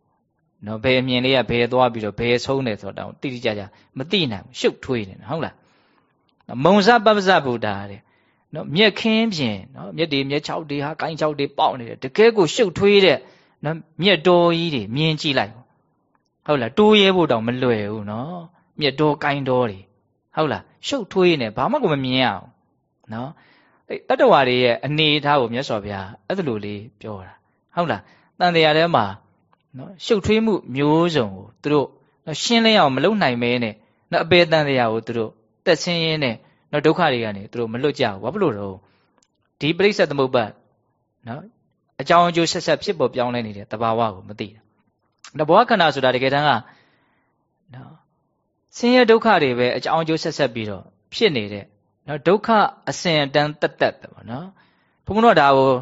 နော်ဘယ်အမြင်လေးကဘယ်သွားပြီးတော့ဘယ်ဆုံးတယ်ဆိုတော့တိတိကျကျမသိနိုင်ဘူးရှုပ်ထွေးနေတယ်ဟုတ်လားမုံစပပ္ပဇဗုဒ္ဓတဲ့ နော်မြက်ခင်းပြင်နော်မြက်တွေမြက်ချောက်တွေဟာကိုင်းချောက်တွေပေါက်နေတယ်တကယ်ကိုရှုပ်ထွေးတဲ့နော်မြက်တော်ကြီးတွေမြင်ကြည့်လိုက်ဟုတ်လားတိုးရဲဖို့တောင်မလွယ်ဘူးနော်မြက်တော်ကိုင်းတော်တွေဟုတ်လားရှုပ်ထွေးနေဘာမှကိုမမြင်ရအောင်နော်အဲတတ္တဝါတွေရဲ့အနေအထားကိုမြတ်စွာဘုရားအဲ့ဒါလိုလေးပြောတာဟုတ်လားတန်တရားထဲမှာနော်ရှုပ်ထွေးမှုမျိုးစုံကိုသူတို့နော်ရှင်းလင်းအောင်မလုပ်နိုင်မဲနဲ့နော်အပေတန်တရားကိုသူတို့တက်ဆင်းရင်းနဲ့ နော်ဒုက္ခတွေကနေသူတို့မလွတ်ကြဘူးဘာဖြစ်လို့တော့ဒီပရိစ္ဆေသမုပ္ပါနော်အကြောင်းအကျိုးဆက်ဆက်ဖြစ်ပေါ်ပြောင်းလဲနေတဲ့တဘာဝကိုမသိတာ။ဘဝခန္ဓာဆိုတာတကယ်တမ်းကနော်ဆင်းရဲဒုက္ခတွေပဲအကြောင်းအကျိုးဆက်ဆက်ပြီးတော့ဖြစ်နေတဲ့နော်ဒုက္ခအစဉ်အတန်းတက်တက်ပဲပေါ့နော်။ဘုန်းတော်ဒါကို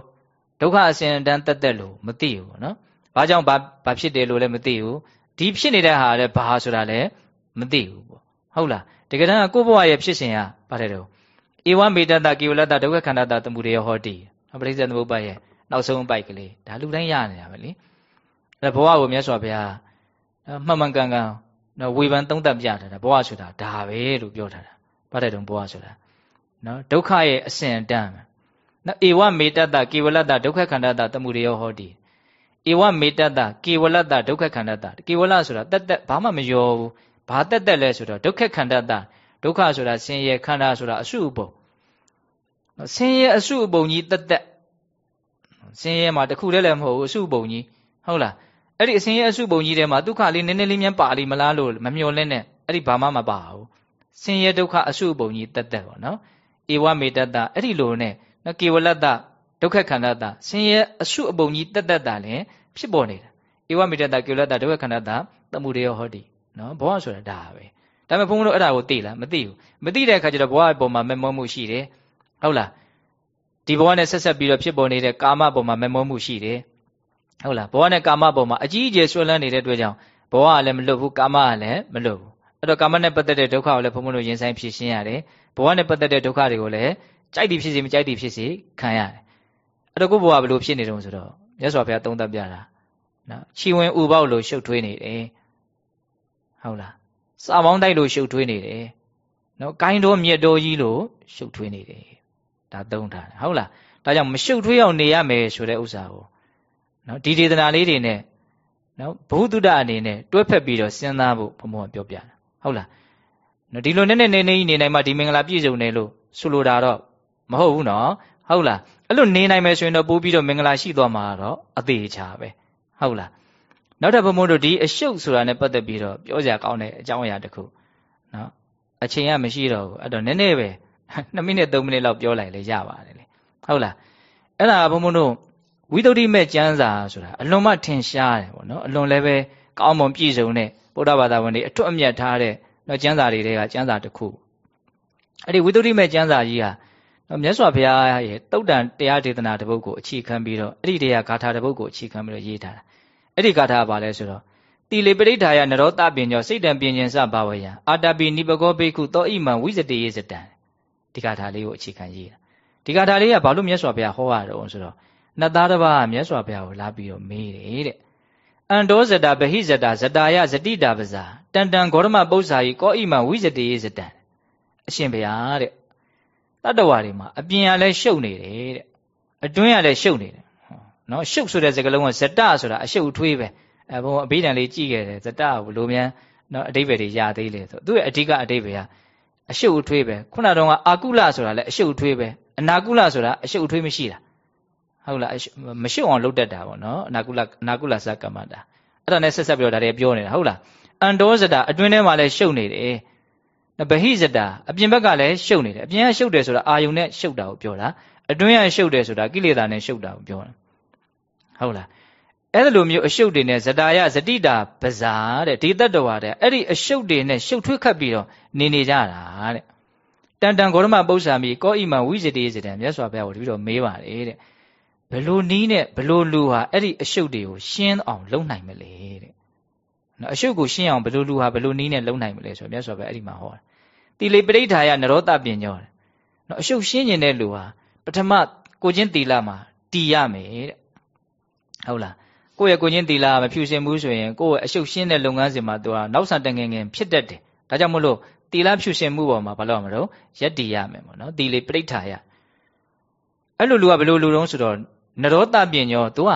ဒုက္ခအစဉ်အတန်းတက်တက်လို့မသိဘူးပေါ့နော်။ဘာကြောင့်ဘာဘာဖြစ်တယ်လို့လည်းမသိဘူး။ဒီဖြစ်နေတဲ့ဟာလည်းဘာဆိုတာလည်းမသိဘူးပေါ့။ဟုတ်လား။ တကယ်တမ်းကကိုယ့်ဘဝရဲ့ဖြစ်စဉ်ကပါတယ်တော့ဧဝမေတ္တကေဝလတ္တဒုက္ခခန္ဓာတသမှုရေဟောတိပရိစ္ဆေသမုပ္ပါရဲ့နောက်ဆုံးပိုက်ကလေးဒါလူတိုင်းရနေတာပဲလေအဲဘဝကိုမြတ်စွာဘုရားမှန်မှန်ကန်ကန်နော်ဝေဖန်သုံးသပ်ပြထားတာဘဝဆိုတာဒါပဲလို့ပြောထားတာပါတယ်တော့ဘဝဆိုတာနော်ဒုက္ခရဲ့အစဉ်အတန်းနော်ဧဝမေတ္တကေဝလတ္တဒုက္ခခန္ဓာတသမှုရေဟောတိဧဝမေတ္တကေဝလတ္တဒုက္ခခန္ဓာတကေဝလဆိုတာတက်တက်ဘာမှမရောဘူး ဘာတက်တက်လဲဆိုတော့ဒုက္ခခန္ဓာတဒုက္ခဆိုတာဆင်းရဲခန္ဓာဆိုတာအစုအပုံဆင်းရဲအစုအပုံကြီးတက်တက်ဆင်းရဲမှာတခုတည်းလည်းမဟုတ်ဘူးအစုအပုံကြီးဟုတ်လားအဲ့ဒီအဆင်းရဲအစုပုံကြီးထဲမှာဒုက္ခလေးနည်းနည်းလေးမြန်ပါလိမလားလို့မမျော်လင့်နဲ့အဲ့ဒီဘာမှမပါဘူးဆင်းရဲဒုက္ခအစုအပုံကြီးတက်တက်ပေါ့နော်ဧဝမေတ္တအဲ့ဒီလိုနဲ့နော်ကေဝလတ္တဒုက္ခခန္ဓာတဆင်းရဲအစုအပုံကြီးတက်တက်တာလည်းဖြစ်ပေါ်နေတာဧဝမေတ္တကေဝလတ္တဒုက္ခခန္ဓာတသမှုရေဟောတိ နော်ဘဝဆိုတာဒါပဲဒါပေမဲ့ဘုန်းဘုန်းတို့အဲ့ဒါကိုသိလားမသိဘူးမသိတဲ့အခါကျတော့ဘဝအပေါ်မှာမမောမှုရှိတယ်ဟုတ်လားဒီဘဝနဲ့ဆက်ဆက်ပြီးတော့ဖြစ်ပေါ်နေတဲ့ကာမပေါ်မှာမမောမှုရှိတယ်ဟုတ်လားဘဝနဲ့ကာမပေါ်မှာအကြီးအကျယ်ဆွဲလန်းနေတဲ့အတွက်ကြောင့်ဘဝကလည်းမလွတ်ဘူးကာမကလည်းမလွတ်ဘူးအဲ့တော့ကာမနဲ့ပတ်သက်တဲ့ဒုက္ခကိုလည်းဘုန်းဘုန်းတို့ရင်ဆိုင်ဖြေရှင်းရတယ်ဘဝနဲ့ပတ်သက်တဲ့ဒုက္ခတွေကိုလည်းကြိုက်သည်ဖြစ်စေမကြိုက်သည်ဖြစ်စေခံရတယ်အဲ့တော့ကိုယ့်ဘဝဘယ်လိုဖြစ်နေတုံးဆိုတော့မြတ်စွာဘုရားသုံးသပ်ပြတာနော်ခြီဝင်ဥပေါက်လို့ရှုပ်ထွေးနေတယ် ဟုတ်လားစာမောင်းတိုက်လို့ရှုပ်ထွေးနေတယ်နော်ကိုင်းတော်မြက်တော်ကြီးလို့ရှုပ်ထွေးနေတယ်ဒါသုံးထားတယ်ဟုတ်လားဒါကြောင့်မရှုပ်ထွေးအောင်နေရမယ်ဆိုတဲ့ဥစ္စာကိုနော်ဒီဒေသနာလေးတွေနဲ့နော်ဘုသူဒ္ဓအနေနဲ့တွဲဖက်ပြီးတော့စဉ်းစားဖို့ဘုံဘုံပြောပြတာဟုတ်လားနော်ဒီလိုနဲ့နဲ့နေနေနေနိုင်မှဒီမင်္ဂလာပြည့်စုံတယ်လို့ဆိုလိုတာတော့မဟုတ်ဘူးနော်ဟုတ်လားအဲ့လိုနေနိုင်မယ်ဆိုရင်တော့ပို့ပြီးတော့မင်္ဂလာရှိသွားမှာတော့အသေးချာပဲဟုတ်လား နောက်တစ်ဘုံဘုံတို့ဒီအရှုပ်ဆိုတာနဲ့ပတ်သက်ပြီးတော့ပြောကြကောင်းတဲ့အကြောင်းအရာတစ်ခုနော်အချိန်ကမရှိတော့ဘူးအဲ့တော့နည်းနည်းပဲ2မိနစ်3မိနစ်လောက်ပြောလိုက်လေရပါတယ်လေဟုတ်လားအဲ့ဒါဘုံဘုံတို့ဝိသုဒ္ဓိမဲ့ကျမ်းစာဆိုတာအလွန်မှထင်ရှားတယ်ပေါ့နော်အလွန်လည်းပဲကောင်းမွန်ပြည့်စုံတဲ့ဗုဒ္ဓဘာသာဝင်တွေအထွတ်အမြတ်ထားတဲ့နော်ကျမ်းစာတွေကကျမ်းစာတစ်ခုအဲ့ဒီဝိသုဒ္ဓိမဲ့ကျမ်းစာကြီးဟာနော်မြတ်စွာဘုရားရဲ့တုတ်တန်တရားဒေသနာတစ်ပုဒ်ကိုအခြေခံပြီးတော့အဲ့ဒီတရားဂါထာတစ်ပုဒ်ကိုအခြေခံပြီးတော့ရေးထားတာ အဲ့ဒီဂါထာကဘာလဲဆိုတော့တိလေပရိဋ္ဌာယနရောတပင်ညောစိတ်တံပင်ရှင်စဘာဝယံအာတပိနိပကောဘိက္ခုသောဣမံဝိဇတေယစတံဒီဂါထာလေးကိုအခြေခံရေးတာဒီဂါထာလေးကဘာလို့မြတ်စွာဘုရားဟောရတော့ဆိုတော့နတ်သားတစ်ပါးကမြတ်စွာဘုရားကိုလာပြီးတော့မေးတယ်တဲ့အန္တောဇတာဗဟိဇတာဇတာယဇတိတာပဇာတန်တန်ဂေါရမပု္ပ္ပာယီကောဣမံဝိဇတေယစတံအရှင်ဘုရားတဲ့တတ္တဝါတွေမှာအပြင်ကလည်းရှုပ်နေတယ်တဲ့အတွင်းကလည်းရှုပ်နေတယ် နော်ရှုပ်ဆိုတဲ့စကားလုံးကဇတဆိုတာအရှုပ်ထွေးပဲအဲဘုံအဘိဓာန်လေးကြည့်ခဲ့တယ်ဇတကဘလိုမြန်နော်အတိပ္ပယ်တွေရသေးလေဆိုသူ့ရဲ့အဓိကအတိပ္ပယ်ကအရှုပ်အထွေးပဲခုနကတော့အာကုလဆိုတာလည်းအရှုပ်အထွေးပဲအနာကုလဆိုတာအရှုပ်အထွေးမရှိတာဟုတ်လားမရှုပ်အောင်လုပ်တတ်တာပေါ့နော်အနာကုလအနာကုလသကမ္မတာအဲ့ဒါနဲ့ဆက်ဆက်ပြီးတော့ဒါတွေပြောနေတာဟုတ်လားအန္တောဇတာအတွင်းထဲမှာလည်းရှုပ်နေတယ်ဗဟိဇတာအပြင်ဘက်ကလည်းရှုပ်နေတယ်အပြင်ကရှုပ်တယ်ဆိုတာအာယုံနဲ့ရှုပ်တာကိုပြောတာအတွင်းကရှုပ်တယ်ဆိုတာကိလေသာနဲ့ရှုပ်တာကိုပြောတာ ဟုတ်လားအဲ့လိုမျိုးအရှုပ်တွေနဲ့ဇတာယဇတိတာပဇာတဲ့ဒီတတ္တဝါတဲ့အဲ့ဒီအရှုပ်တွေနဲ့ရှုပ်ထွေးခတ်ပြီးတော့နေနေကြတာတဲ့တန်တန်ဂေါရမပု္ပ္ပာမိကောဣမဝိဇတိစေတံမြတ်စွာဘုရားကိုတပည့်တော်မေးပါတယ်တဲ့ဘလို့နီးနဲ့ဘလို့လူဟာအဲ့ဒီအရှုပ်တွေကိုရှင်းအောင်လုပ်နိုင်မလဲတဲ့နော်အရှုပ်ကိုရှင်းအောင်ဘလို့လူဟာဘလို့နီးနဲ့လုပ်နိုင်မလဲဆိုတော့မြတ်စွာဘုရားအဲ့ဒီမှာဟောတာတိလေပရိဋ္ဌာယနရောတပညောတဲ့နော်အရှုပ်ရှင်းကျင်တဲ့လူဟာပထမကိုချင်းတီလာမှာတီရမယ်တဲ့ ဟုတ်လားကိုယ့်ရဲ့ကိုချင်းတီလာမဖြူစင်ဘူးဆိုရင်ကိုယ့်ရဲ့အရှုပ်ရှင်းတဲ့လုပ်ငန်းစဉ်မှာသူကနောက်ဆန်တငင်ငင်ဖြစ်တတ်တယ်ဒါကြောင့်မလို့တီလာဖြူစင်မှုပေါ်မှာဘာလို့ရမလို့ရက်တီရမယ်ပေါ့နော်တီလေပရိဋ္ဌာယအဲ့လိုလူကဘယ်လိုလူတုံးဆိုတော့နရောတပညောသူက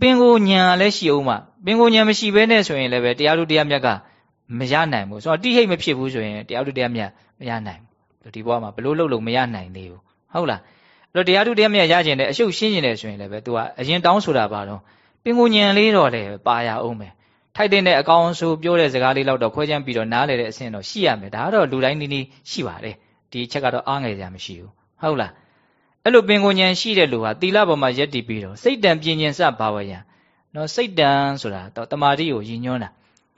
ပင်ကိုညာလည်းရှိအောင်မှပင်ကိုညာမရှိဘဲနဲ့ဆိုရင်လည်းပဲတရားတို့တရားမြတ်ကမရနိုင်ဘူးဆိုတော့တိဟိတ်မဖြစ်ဘူးဆိုရင်တရားတို့တရားမြတ်မရနိုင်ဘူးဒီဘဝမှာဘလို့လှုပ်လို့မရနိုင်သေးဘူးဟုတ်လား အဲ့တော့တရားတို့တရားမြတ်ရကျင်တယ်အရှုပ်ရှင်းကျင်တယ်ဆိုရင်လည်းပဲသူကအရင်တောင်းဆိုတာပါတော့ပင်ကိုညံလေးတော့လည်းပါရအောင်ပဲထိုက်တဲ့အကောင်ဆိုပြောတဲ့စကားလေးတော့ခွဲချမ်းပြီးတော့နားလေတဲ့အဆင့်တော့ရှိရမယ်ဒါကတော့လူတိုင်းနည်းနည်းရှိပါတယ်ဒီချက်ကတော့အားငယ်စရာမရှိဘူးဟုတ်လားအဲ့လိုပင်ကိုညံရှိတဲ့လူဟာသီလပေါ်မှာယက်တည်ပြီးတော့စိတ်တံပြင်းကျင်စဘာဝယံနော်စိတ်တံဆိုတာတော့တမာတိကိုရည်ညွှန်းတာ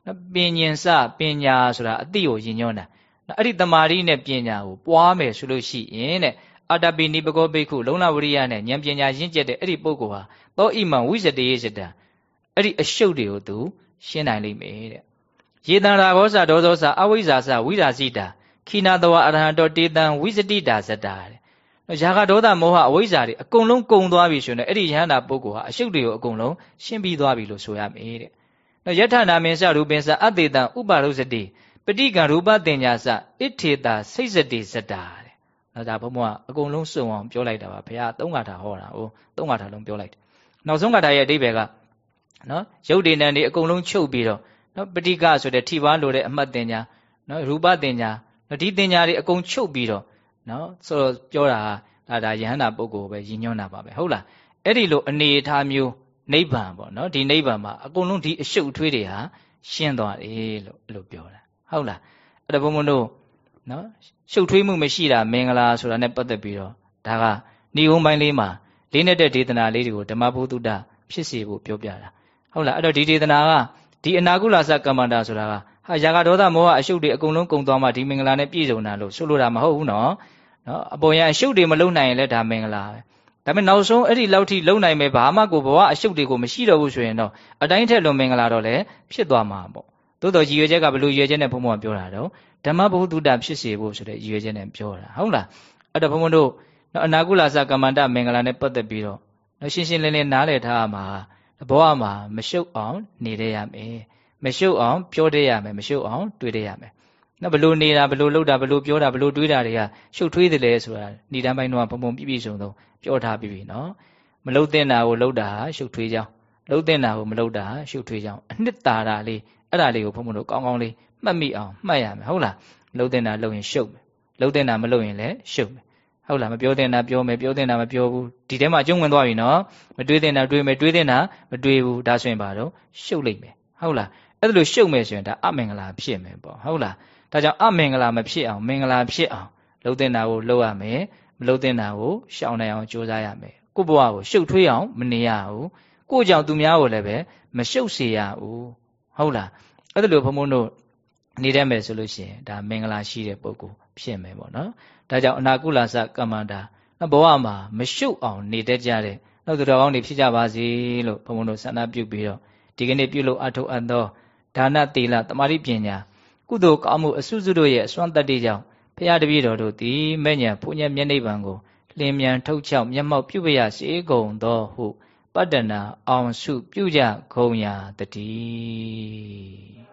နော်ပင်ကျင်စပညာဆိုတာအတိကိုရည်ညွှန်းတာနော်အဲ့ဒီတမာတိနဲ့ပညာကိုပွားမယ်ဆိုလို့ရှိရင်တဲ့ အတပိနိပကောဘိက္ခုလုံလဝရိယနဲ့ဉာဏ်ပညာရင့်ကျက်တဲ့အဲ့ဒီပုဂ္ဂိုလ်ဟာသောဣမံဝိဇတေယစတံအဲ့ဒီအရှုပ်တွေကိုသူရှင်းနိုင်လိမ့်မယ်တဲ့ယေတံရာဘောဇဒောသောဇအဝိဇ္ဇာစဝိရာစိတာခိနာတဝအရဟံတောတေတံဝိဇတိတာဇတာတဲ့ရာဂဒေါသမောဟအဝိဇ္ဇာတွေအကုန်လုံးကုန်သွားပြီဆိုရင်အဲ့ဒီယဟန္တာပုဂ္ဂိုလ်ဟာအရှုပ်တွေကိုအကုန်လုံးရှင်းပြီးသွားပြီလို့ဆိုရမယ်တဲ့နော်ယထနာမင်းစရူပင်စအတေတံဥပါရုစတိပဋိကံရူပတင်ညာစဣထေတာစိတ်စတိဇတာ တဲ့နော်ဒါဘုံဘကအကုန်လုံးစုံအောင်ပြောလိုက်တာပါဘုရားသုံးဂါထာဟောတာဟိုသုံးဂါထာလုံးပြောလိုက်တယ်နောက်ဆုံးဂါထာရဲ့အဓိပ္ပာယ်ကနော်ရုပ်ဒေနံတွေအကုန်လုံးချုပ်ပြီးတော့နော်ပဋိကဆိုတဲ့ထိပါလိုတဲ့အမှတ်တင်ညာနော်ရူပတင်ညာနော်ဒီတင်ညာတွေအကုန်ချုပ်ပြီးတော့နော်ဆိုတော့ပြောတာဒါဒါယဟန္တာပုဂ္ဂိုလ်ပဲရည်ညွှန်းတာပါပဲဟုတ်လားအဲ့ဒီလိုအနေအထားမျိုးနိဗ္ဗာန်ပေါ့နော်ဒီနိဗ္ဗာန်မှာအကုန်လုံးဒီအရှုပ်အထွေးတွေဟာရှင်းသွားတယ်လို့အဲ့လိုပြောတာဟုတ်လားအဲ့ဒါဘုံဘုံတို့ နော်ရှုပ်ထွေးမှုမရှိတာမင်္ဂလာဆိုတာနဲ့ပတ်သက်ပြီးတော့ဒါကဏီဝုံပိုင်းလေးမှာလေးနဲ့တဲ့ဒေသနာလေးတွေကိုဓမ္မဘုဒ္ဓဖြစ်စေဖို့ပြောပြတာဟုတ်လားအဲ့တော့ဒီဒေသနာကဒီအနာကုလသကမ္မန္တာဆိုတာကဟာယာကဒေါသမောဟအရှုပ်တွေအကုန်လုံးကုန်သွားမှဒီမင်္ဂလာနဲ့ပြည့်စုံတာလို့ဆိုလိုတာမဟုတ်ဘူးနော်နော်အပေါ်ရအရှုပ်တွေမလုံနိုင်ရင်လည်းဒါမင်္ဂလာပဲဒါပေမဲ့နောက်ဆုံးအဲ့ဒီလောက်ထိလုံနိုင်မယ်ဘာမှကိုဘဝအရှုပ်တွေကိုမရှိတော့ဘူးဆိုရင်တော့အတိုင်းထက်လွန်မင်္ဂလာတော့လည်းဖြစ်သွားမှာပေါ့သို့တော်ရည်ရွယ်ချက်ကဘလို့ရည်ရွယ်ချက်နဲ့ဘုံဘုံပြောတာတော့ ဓမ္မဘုဒ္ဓတာဖြစ်စေဖို့ဆိုတဲ့ရည်ရွယ်ချက်နဲ့ပြောတာဟုတ်လားအဲ့တော့ဘုံဘုံတို့နော်အနာကုလာစကမ္မန္တမင်္ဂလာနဲ့ပတ်သက်ပြီးတော့နော်ရှင်းရှင်းလင်းလင်းနားလည်ထားရမှာဘဝမှာမရှုပ်အောင် နေရရမယ်မရှုပ်အောင်ပြောတတ်ရမယ်မရှုပ်အောင်တွေးတတ်ရမယ်နော်ဘလို့နေတာဘလို့လှုပ်တာဘလို့ပြောတာဘလို့တွေးတာတွေကရှုပ်ထွေးတယ်လေဆိုတာဏိဒံပိုင်းတော့ဘုံဘုံပြည့်ပြည့်စုံစုံပြောထားပြီးပြီနော်မလှုပ်တဲ့နာကိုလှုပ်တာရှုပ်ထွေးကြောင်းလှုပ်တဲ့နာကိုမလှုပ်တာရှုပ်ထွေးကြောင်းအနှစ်သာရလေးအဲ့ဒါလေးကိုဘုံဘုံတို့ကောင်းကောင်းလေး မှတ်မိအောင်မှတ်ရမယ်ဟုတ်လားလှုပ်တဲ့နာလှုပ်ရင်ရှုပ်မယ်လှုပ်တဲ့နာမလှုပ်ရင်လည်းရှုပ်မယ်ဟုတ်လားမပြောတဲ့နာပြောမယ်ပြောတဲ့နာမပြောဘူးဒီထဲမှာအကျုံးဝင်သွားပြီနော်မတွေးတဲ့နာတွေးမယ်တွေးတဲ့နာမတွေးဘူးဒါဆိုရင်ဘာတော့ရှုပ်လိုက်မယ်ဟုတ်လားအဲ့ဒါလို့ရှုပ်မယ်ဆိုရင်ဒါအမင်္ဂလာဖြစ်မယ်ပေါ့ဟုတ်လားဒါကြောင့်အမင်္ဂလာမဖြစ်အောင်မင်္ဂလာဖြစ်အောင်လှုပ်တဲ့နာကိုလှုပ်ရမယ်မလှုပ်တဲ့နာကိုရှောင်နိုင်အောင်ကြိုးစားရမယ်ကိုယ့်ဘဝကိုရှုပ်ထွေးအောင်မနေရဘူးကိုယ့်ကြောင့်သူများကိုလည်းပဲမရှုပ်စေရဘူးဟုတ်လားအဲ့ဒါလို့ဘုံဘုံတို့ နေတတ်မယ်ဆိုလို့ရှိရင်ဒါမင်္ဂလာရှိတဲ့ပုဂ္ဂိုလ်ဖြစ်မယ်ပေါ့နော်ဒါကြောင့်အနာကုလာစကမ္မန္တာဘဝမှာမရှုပ်အောင်နေတတ်ကြတဲ့နောက်သူတော်ကောင်းတွေဖြစ်ကြပါစေလို့ဘုံဘုံတို့ဆန္ဒပြုပြီးတော့ဒီကနေ့ပြုလို့အထောက်အပ်သောဒါနသီလတမာတိပညာကုသိုလ်ကောင်းမှုအစွစုတို့ရဲ့အစွမ်းတတ္တိကြောင့်ဘုရားတပည့်တော်တို့သည်မဲ့ညာဘုညမျက်နှိပ်ပံကိုလင်းမြန်ထုတ်ချောက်မျက်မှောက်ပြုပရစေကုန်သောဟုပတ္တနာအောင်စုပြုကြခုံရာတည်း